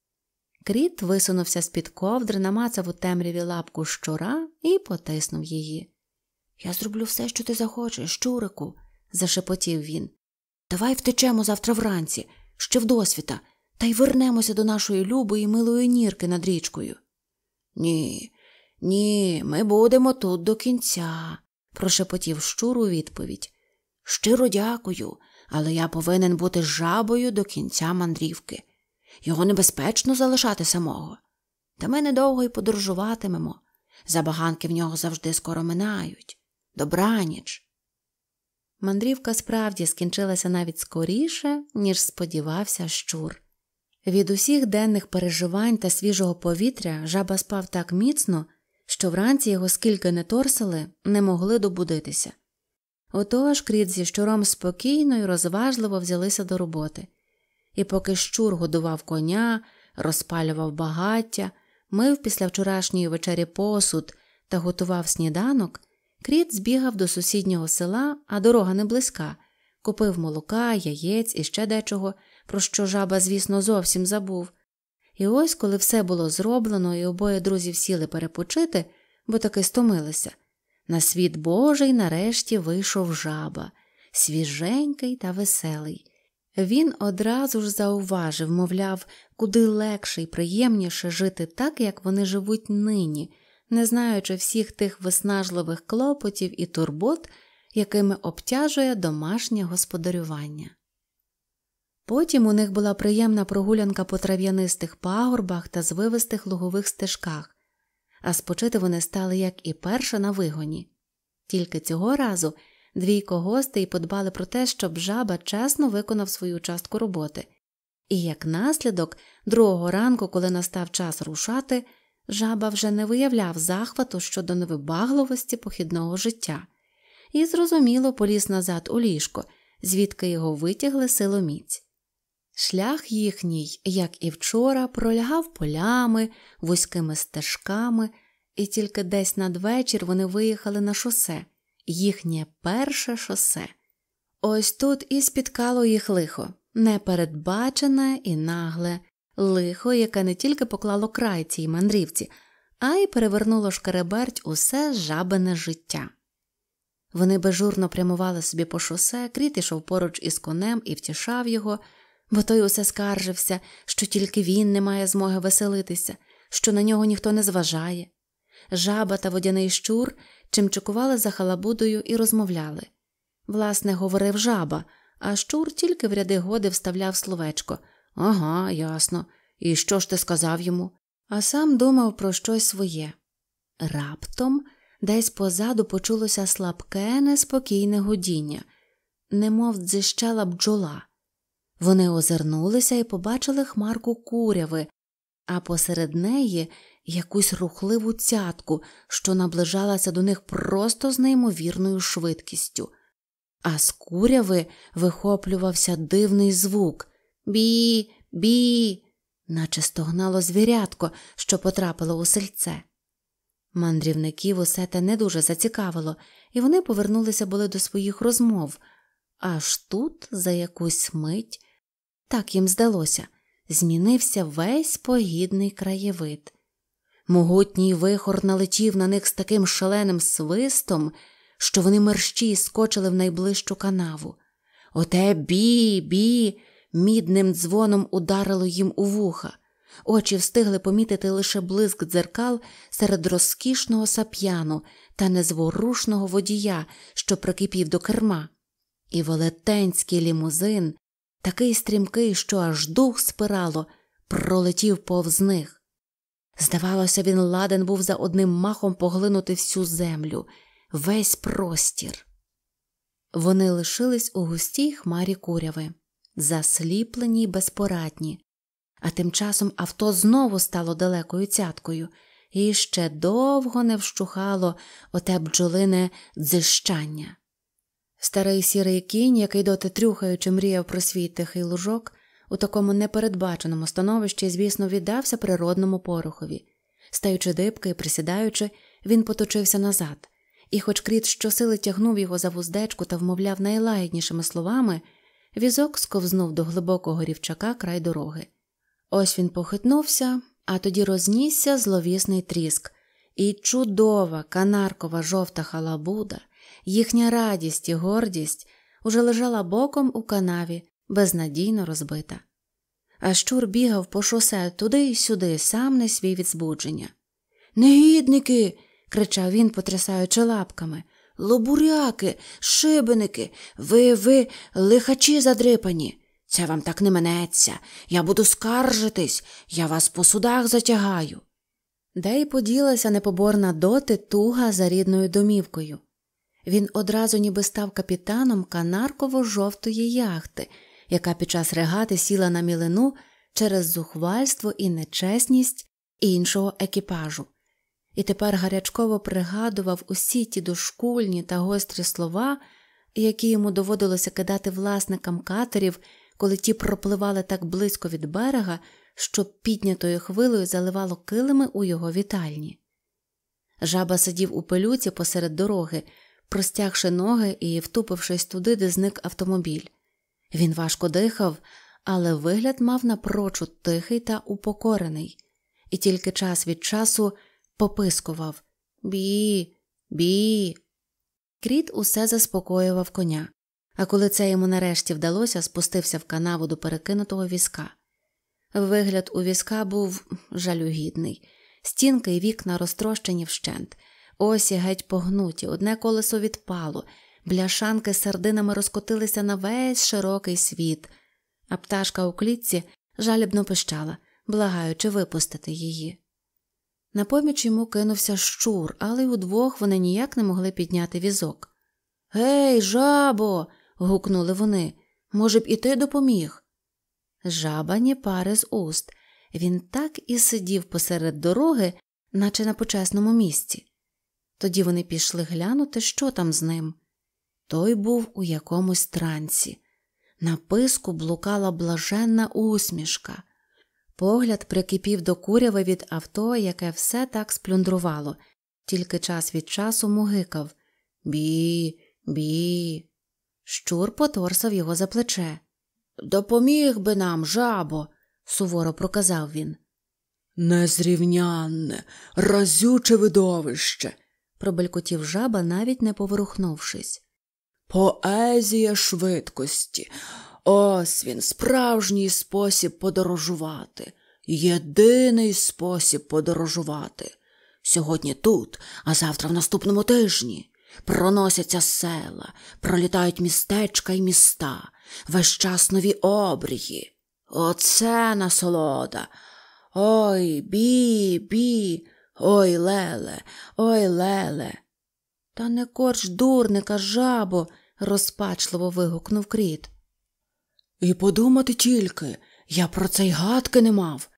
Кріт висунувся з під ковдри, намацав у темряві лапку щура і потиснув її. Я зроблю все, що ти захочеш, щурику зашепотів він. Давай втечемо завтра вранці, ще вдосвіта, та й вернемося до нашої любої милої нірки над річкою. Ні, ні, ми будемо тут до кінця, прошепотів щур у відповідь. Щиро дякую, але я повинен бути жабою до кінця мандрівки. Його небезпечно залишати самого. Та ми недовго й подорожуватимемо. Забаганки в нього завжди скоро минають. Добраніч. Мандрівка справді скінчилася навіть скоріше, ніж сподівався щур. Від усіх денних переживань та свіжого повітря жаба спав так міцно, що вранці його скільки не торсили, не могли добудитися. Отож кріт зі щуром спокійно і розважливо взялися до роботи, і поки щур годував коня, розпалював багаття, мив після вчорашньої вечері посуд та готував сніданок, кріт збігав до сусіднього села, а дорога не близька, купив молока, яєць і ще дечого, про що жаба, звісно, зовсім забув. І ось, коли все було зроблено, і обоє друзів сіли перепочити, бо таки стомилися. На світ Божий нарешті вийшов жаба, свіженький та веселий. Він одразу ж зауважив, мовляв, куди легше і приємніше жити так, як вони живуть нині, не знаючи всіх тих виснажливих клопотів і турбот, якими обтяжує домашнє господарювання. Потім у них була приємна прогулянка по трав'янистих пагорбах та звивистих лугових стежках, а спочити вони стали, як і перша на вигоні. Тільки цього разу двійко гостей подбали про те, щоб жаба чесно виконав свою частку роботи, і як наслідок, другого ранку, коли настав час рушати, жаба вже не виявляв захвату щодо невибагливості похідного життя, і зрозуміло поліз назад у ліжко, звідки його витягли силоміць. Шлях їхній, як і вчора, пролягав полями, вузькими стежками, і тільки десь надвечір вони виїхали на шосе, їхнє перше шосе. Ось тут і спіткало їх лихо, непередбачене і нагле, лихо, яке не тільки поклало край цій мандрівці, а й перевернуло шкереберть усе жабине життя. Вони безжурно прямували собі по шосе, кріт ішов поруч із конем і втішав його бо той усе скаржився, що тільки він не має змоги веселитися, що на нього ніхто не зважає. Жаба та водяний щур чимчикували за халабудою і розмовляли. Власне, говорив жаба, а щур тільки в ряди годи вставляв словечко Ага, ясно. І що ж ти сказав йому? А сам думав про щось своє. Раптом десь позаду почулося слабке, неспокійне гудіння, немов дзищала бджола. Вони озирнулися і побачили хмарку куряви, а посеред неї якусь рухливу цятку, що наближалася до них просто з неймовірною швидкістю. А з куряви вихоплювався дивний звук бі, бі, наче стогнало звірятко, що потрапило у сельце. Мандрівників усе те не дуже зацікавило, і вони повернулися були до своїх розмов. Аж тут, за якусь мить, так їм здалося, змінився весь погідний краєвид. Могутній вихор налетів на них з таким шаленим свистом, що вони мерщій скочили в найближчу канаву. Оте бі, бі, мідним дзвоном ударило їм у вуха. Очі встигли помітити лише блиск дзеркал серед розкішного сап'яну та незворушного водія, що прикипів до керма, і велетенський лімузин такий стрімкий, що аж дух спирало, пролетів повз них. Здавалося, він ладен був за одним махом поглинути всю землю, весь простір. Вони лишились у густій хмарі куряви, засліплені й безпорадні, а тим часом авто знову стало далекою цяткою, і ще довго не вщухало оте бджолине дзищання. Старий сірий кінь, який доти трюхаючи мріяв про свій тихий лужок, у такому непередбаченому становищі, звісно, віддався природному порохові. Стаючи дибки і присідаючи, він поточився назад, і, хоч кріт щосили тягнув його за вуздечку та вмовляв найлагіднішими словами, візок сковзнув до глибокого рівчака край дороги. Ось він похитнувся, а тоді рознісся зловісний тріск, і чудова канаркова жовта халабуда їхня радість і гордість уже лежала боком у канаві, безнадійно розбита. А щур бігав по шосе туди й сюди, сам не свій від збудження. Негідники. кричав він, потрясаючи лапками. Лобуряки, шибеники, ви, ви, лихачі задрипані. Це вам так не минеться. Я буду скаржитись, я вас по судах затягаю. Де й поділася непоборна доти туга за рідною домівкою. Він одразу ніби став капітаном канарково-жовтої яхти, яка під час регати сіла на мілину через зухвальство і нечесність іншого екіпажу, і тепер гарячково пригадував усі ті дошкульні та гострі слова, які йому доводилося кидати власникам катерів, коли ті пропливали так близько від берега, що піднятою хвилею заливало килими у його вітальні. Жаба сидів у пилюці посеред дороги, простягши ноги і втупившись туди, де зник автомобіль. Він важко дихав, але вигляд мав напрочуд тихий та упокорений, і тільки час від часу попискував Бі, бі. Кріт усе заспокоював коня, а коли це йому нарешті вдалося, спустився в канаву до перекинутого візка. Вигляд у візка був жалюгідний, стінки й вікна розтрощені вщент, осі геть погнуті, одне колесо відпало, бляшанки з сардинами розкотилися на весь широкий світ, а пташка у клітці жалібно пищала, благаючи випустити її. На поміч йому кинувся щур, але й удвох вони ніяк не могли підняти візок. Гей, жабо. гукнули вони. Може б, і ти допоміг. Жаба ні пари з уст. Він так і сидів посеред дороги, наче на почесному місці. Тоді вони пішли глянути, що там з ним. Той був у якомусь трансі. На писку блукала блаженна усмішка. Погляд прикипів до куряви від авто, яке все так сплюндрувало, тільки час від часу мугикав Бі, бі. Щур поторсав його за плече. Допоміг би нам, жабо, суворо проказав він. Незрівнянне, разюче видовище, пробелькотів жаба, навіть не поворухнувшись. Поезія швидкості. Ось він, справжній спосіб подорожувати, єдиний спосіб подорожувати. Сьогодні тут, а завтра в наступному тижні. Проносяться села, пролітають містечка й міста, весь час нові обрії. Оце насолода. Ой бі, бі, ой леле, ой леле. Та не корч дурника, жабо, розпачливо вигукнув кріт. І подумати тільки, я про це й гадки не мав.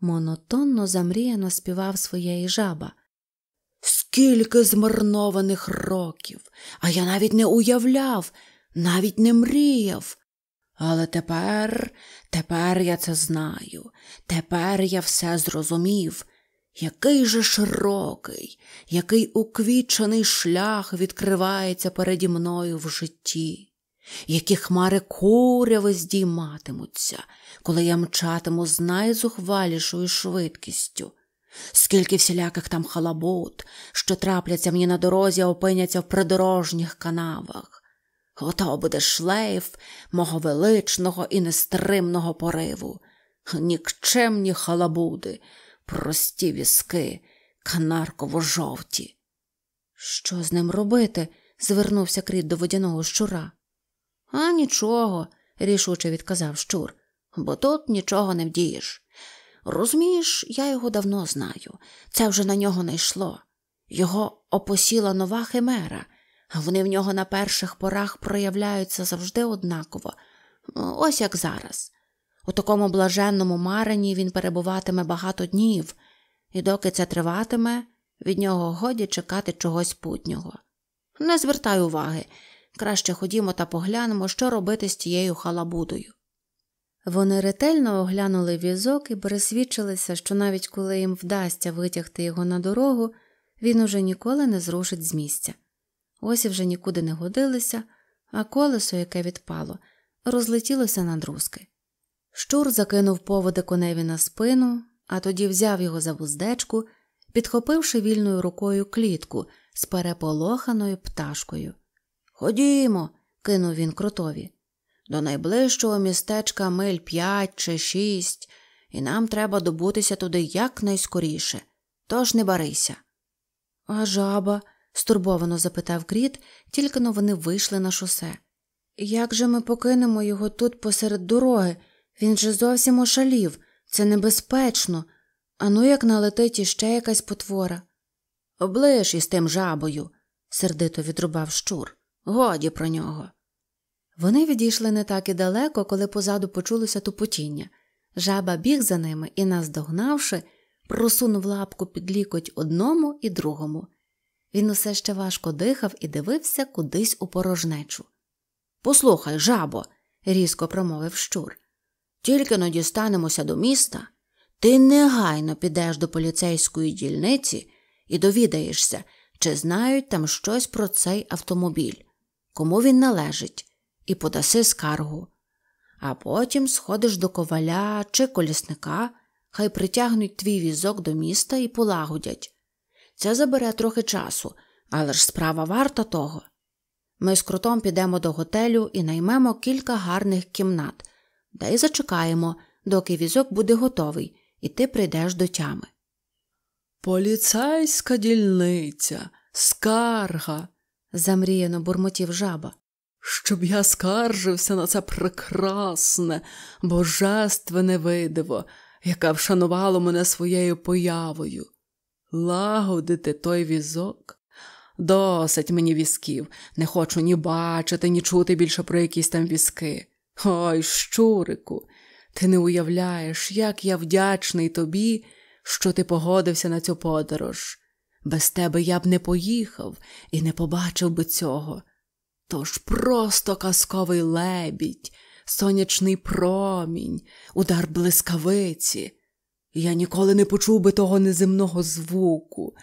Монотонно замріяно співав своєї жаба. Скільки змарнованих років, а я навіть не уявляв, навіть не мріяв. Але тепер, тепер я це знаю, тепер я все зрозумів, який же широкий, який уквічений шлях відкривається переді мною в житті які хмари куряви здійматимуться, коли я мчатиму з найзухвалішою швидкістю, скільки всіляких там халабут, що трапляться мені на дорозі, опиняться в придорожніх канавах. Ото буде шлейф мого величного і нестримного пориву, нікчемні халабуди, прості візки, канарково жовті. Що з ним робити? звернувся кріт до водяного щура. А нічого, рішуче відказав щур, бо тут нічого не вдієш. Розумієш, я його давно знаю. Це вже на нього не йшло. Його опосіла нова химера, вони в нього на перших порах проявляються завжди однаково, ось як зараз. У такому блаженному маренні він перебуватиме багато днів, і доки це триватиме, від нього годі чекати чогось путнього. Не звертай уваги, Краще ходімо та поглянемо, що робити з тією халабудою. Вони ретельно оглянули візок і пересвідчилися, що навіть коли їм вдасться витягти його на дорогу, він уже ніколи не зрушить з місця. Ось вже нікуди не годилися, а колесо, яке відпало, розлетілося на друзки. Щур закинув поводи коневі на спину, а тоді взяв його за вуздечку, підхопивши вільною рукою клітку з переполоханою пташкою. Ходімо, кинув він кротові. До найближчого містечка миль п'ять чи шість, і нам треба добутися туди якнайскоріше. Тож не барися. А жаба? стурбовано запитав Кріт, тільки но вони вийшли на шосе. Як же ми покинемо його тут посеред дороги? Він же зовсім ошалів, це небезпечно. А ну як налетить іще якась потвора. Оближ із тим жабою, сердито відрубав щур. Годі про нього. Вони відійшли не так і далеко, коли позаду почулося тупотіння. Жаба біг за ними і, наздогнавши, просунув лапку під лікоть одному і другому. Він усе ще важко дихав і дивився кудись у порожнечу. Послухай, жабо, різко промовив щур. Тільки но дістанемося до міста, ти негайно підеш до поліцейської дільниці і довідаєшся, чи знають там щось про цей автомобіль, кому він належить, і подаси скаргу. А потім сходиш до коваля чи колісника, хай притягнуть твій візок до міста і полагодять. Це забере трохи часу, але ж справа варта того. Ми з крутом підемо до готелю і наймемо кілька гарних кімнат, де й зачекаємо, доки візок буде готовий, і ти прийдеш до тями. Поліцейська дільниця, скарга, замріяно бурмотів жаба. Щоб я скаржився на це прекрасне, божественне видиво, яке вшанувало мене своєю появою. Лагодити той візок. Досить мені візків, не хочу ні бачити, ні чути більше про якісь там візки. Ой, щурику, ти не уявляєш, як я вдячний тобі, що ти погодився на цю подорож. Без тебе я б не поїхав і не побачив би цього. Тож просто казковий лебідь, сонячний промінь, удар блискавиці. Я ніколи не почув би того неземного звуку,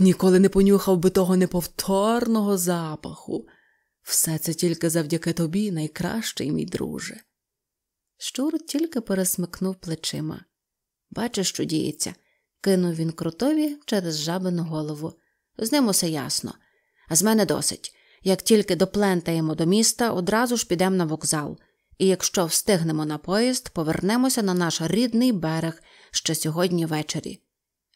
ніколи не понюхав би того неповторного запаху. Все це тільки завдяки тобі, найкращий мій друже. Щур тільки пересмикнув плечима. Бачиш, що діється, кинув він крутові через жабину голову. З ним усе ясно. А з мене досить. Як тільки доплентаємо до міста, одразу ж підемо на вокзал, і якщо встигнемо на поїзд, повернемося на наш рідний берег ще сьогодні ввечері.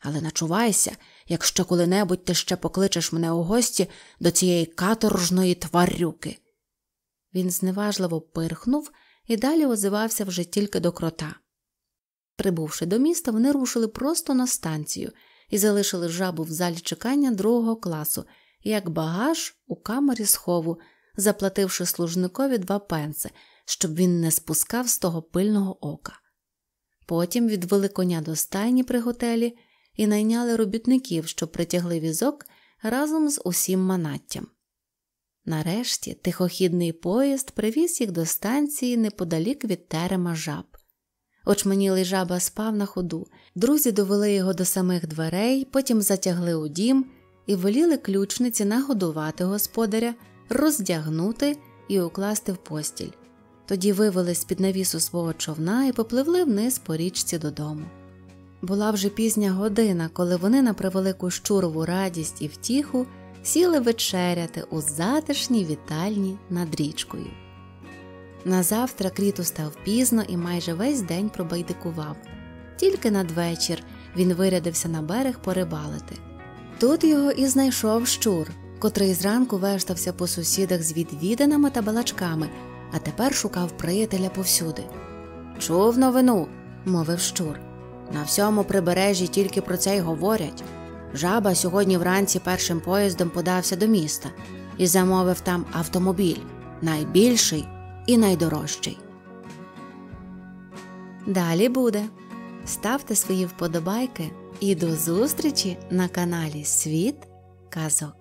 Але начувайся, якщо коли-небудь ти ще покличеш мене у гості до цієї каторжної тварюки. Він зневажливо пирхнув і далі озивався вже тільки до крота. Прибувши до міста, вони рушили просто на станцію і залишили жабу в залі чекання другого класу, як багаж у камері схову, заплативши служникові два пенси, щоб він не спускав з того пильного ока. Потім відвели коня до стайні при готелі і найняли робітників, що притягли візок разом з усім манаттям. Нарешті тихохідний поїзд привіз їх до станції неподалік від терема жаб. Очманілий жаба спав на ходу. Друзі довели його до самих дверей, потім затягли у дім і воліли ключниці нагодувати господаря, роздягнути і укласти в постіль. Тоді вивели з під навісу свого човна і попливли вниз по річці додому. Була вже пізня година, коли вони на превелику щурову радість і втіху сіли вечеряти у затишній вітальні над річкою. Назавтра кріт устав пізно і майже весь день пробайдикував. Тільки надвечір він вирядився на берег порибалити. Тут його і знайшов щур, котрий зранку вештався по сусідах з відвіданими та балачками, а тепер шукав приятеля повсюди. Чув новину, мовив щур. На всьому прибережжі тільки про це й говорять. Жаба сьогодні вранці першим поїздом подався до міста і замовив там автомобіль найбільший і найдорожчий. Далі буде. Ставте свої вподобайки і до зустрічі на каналі Світ Казок.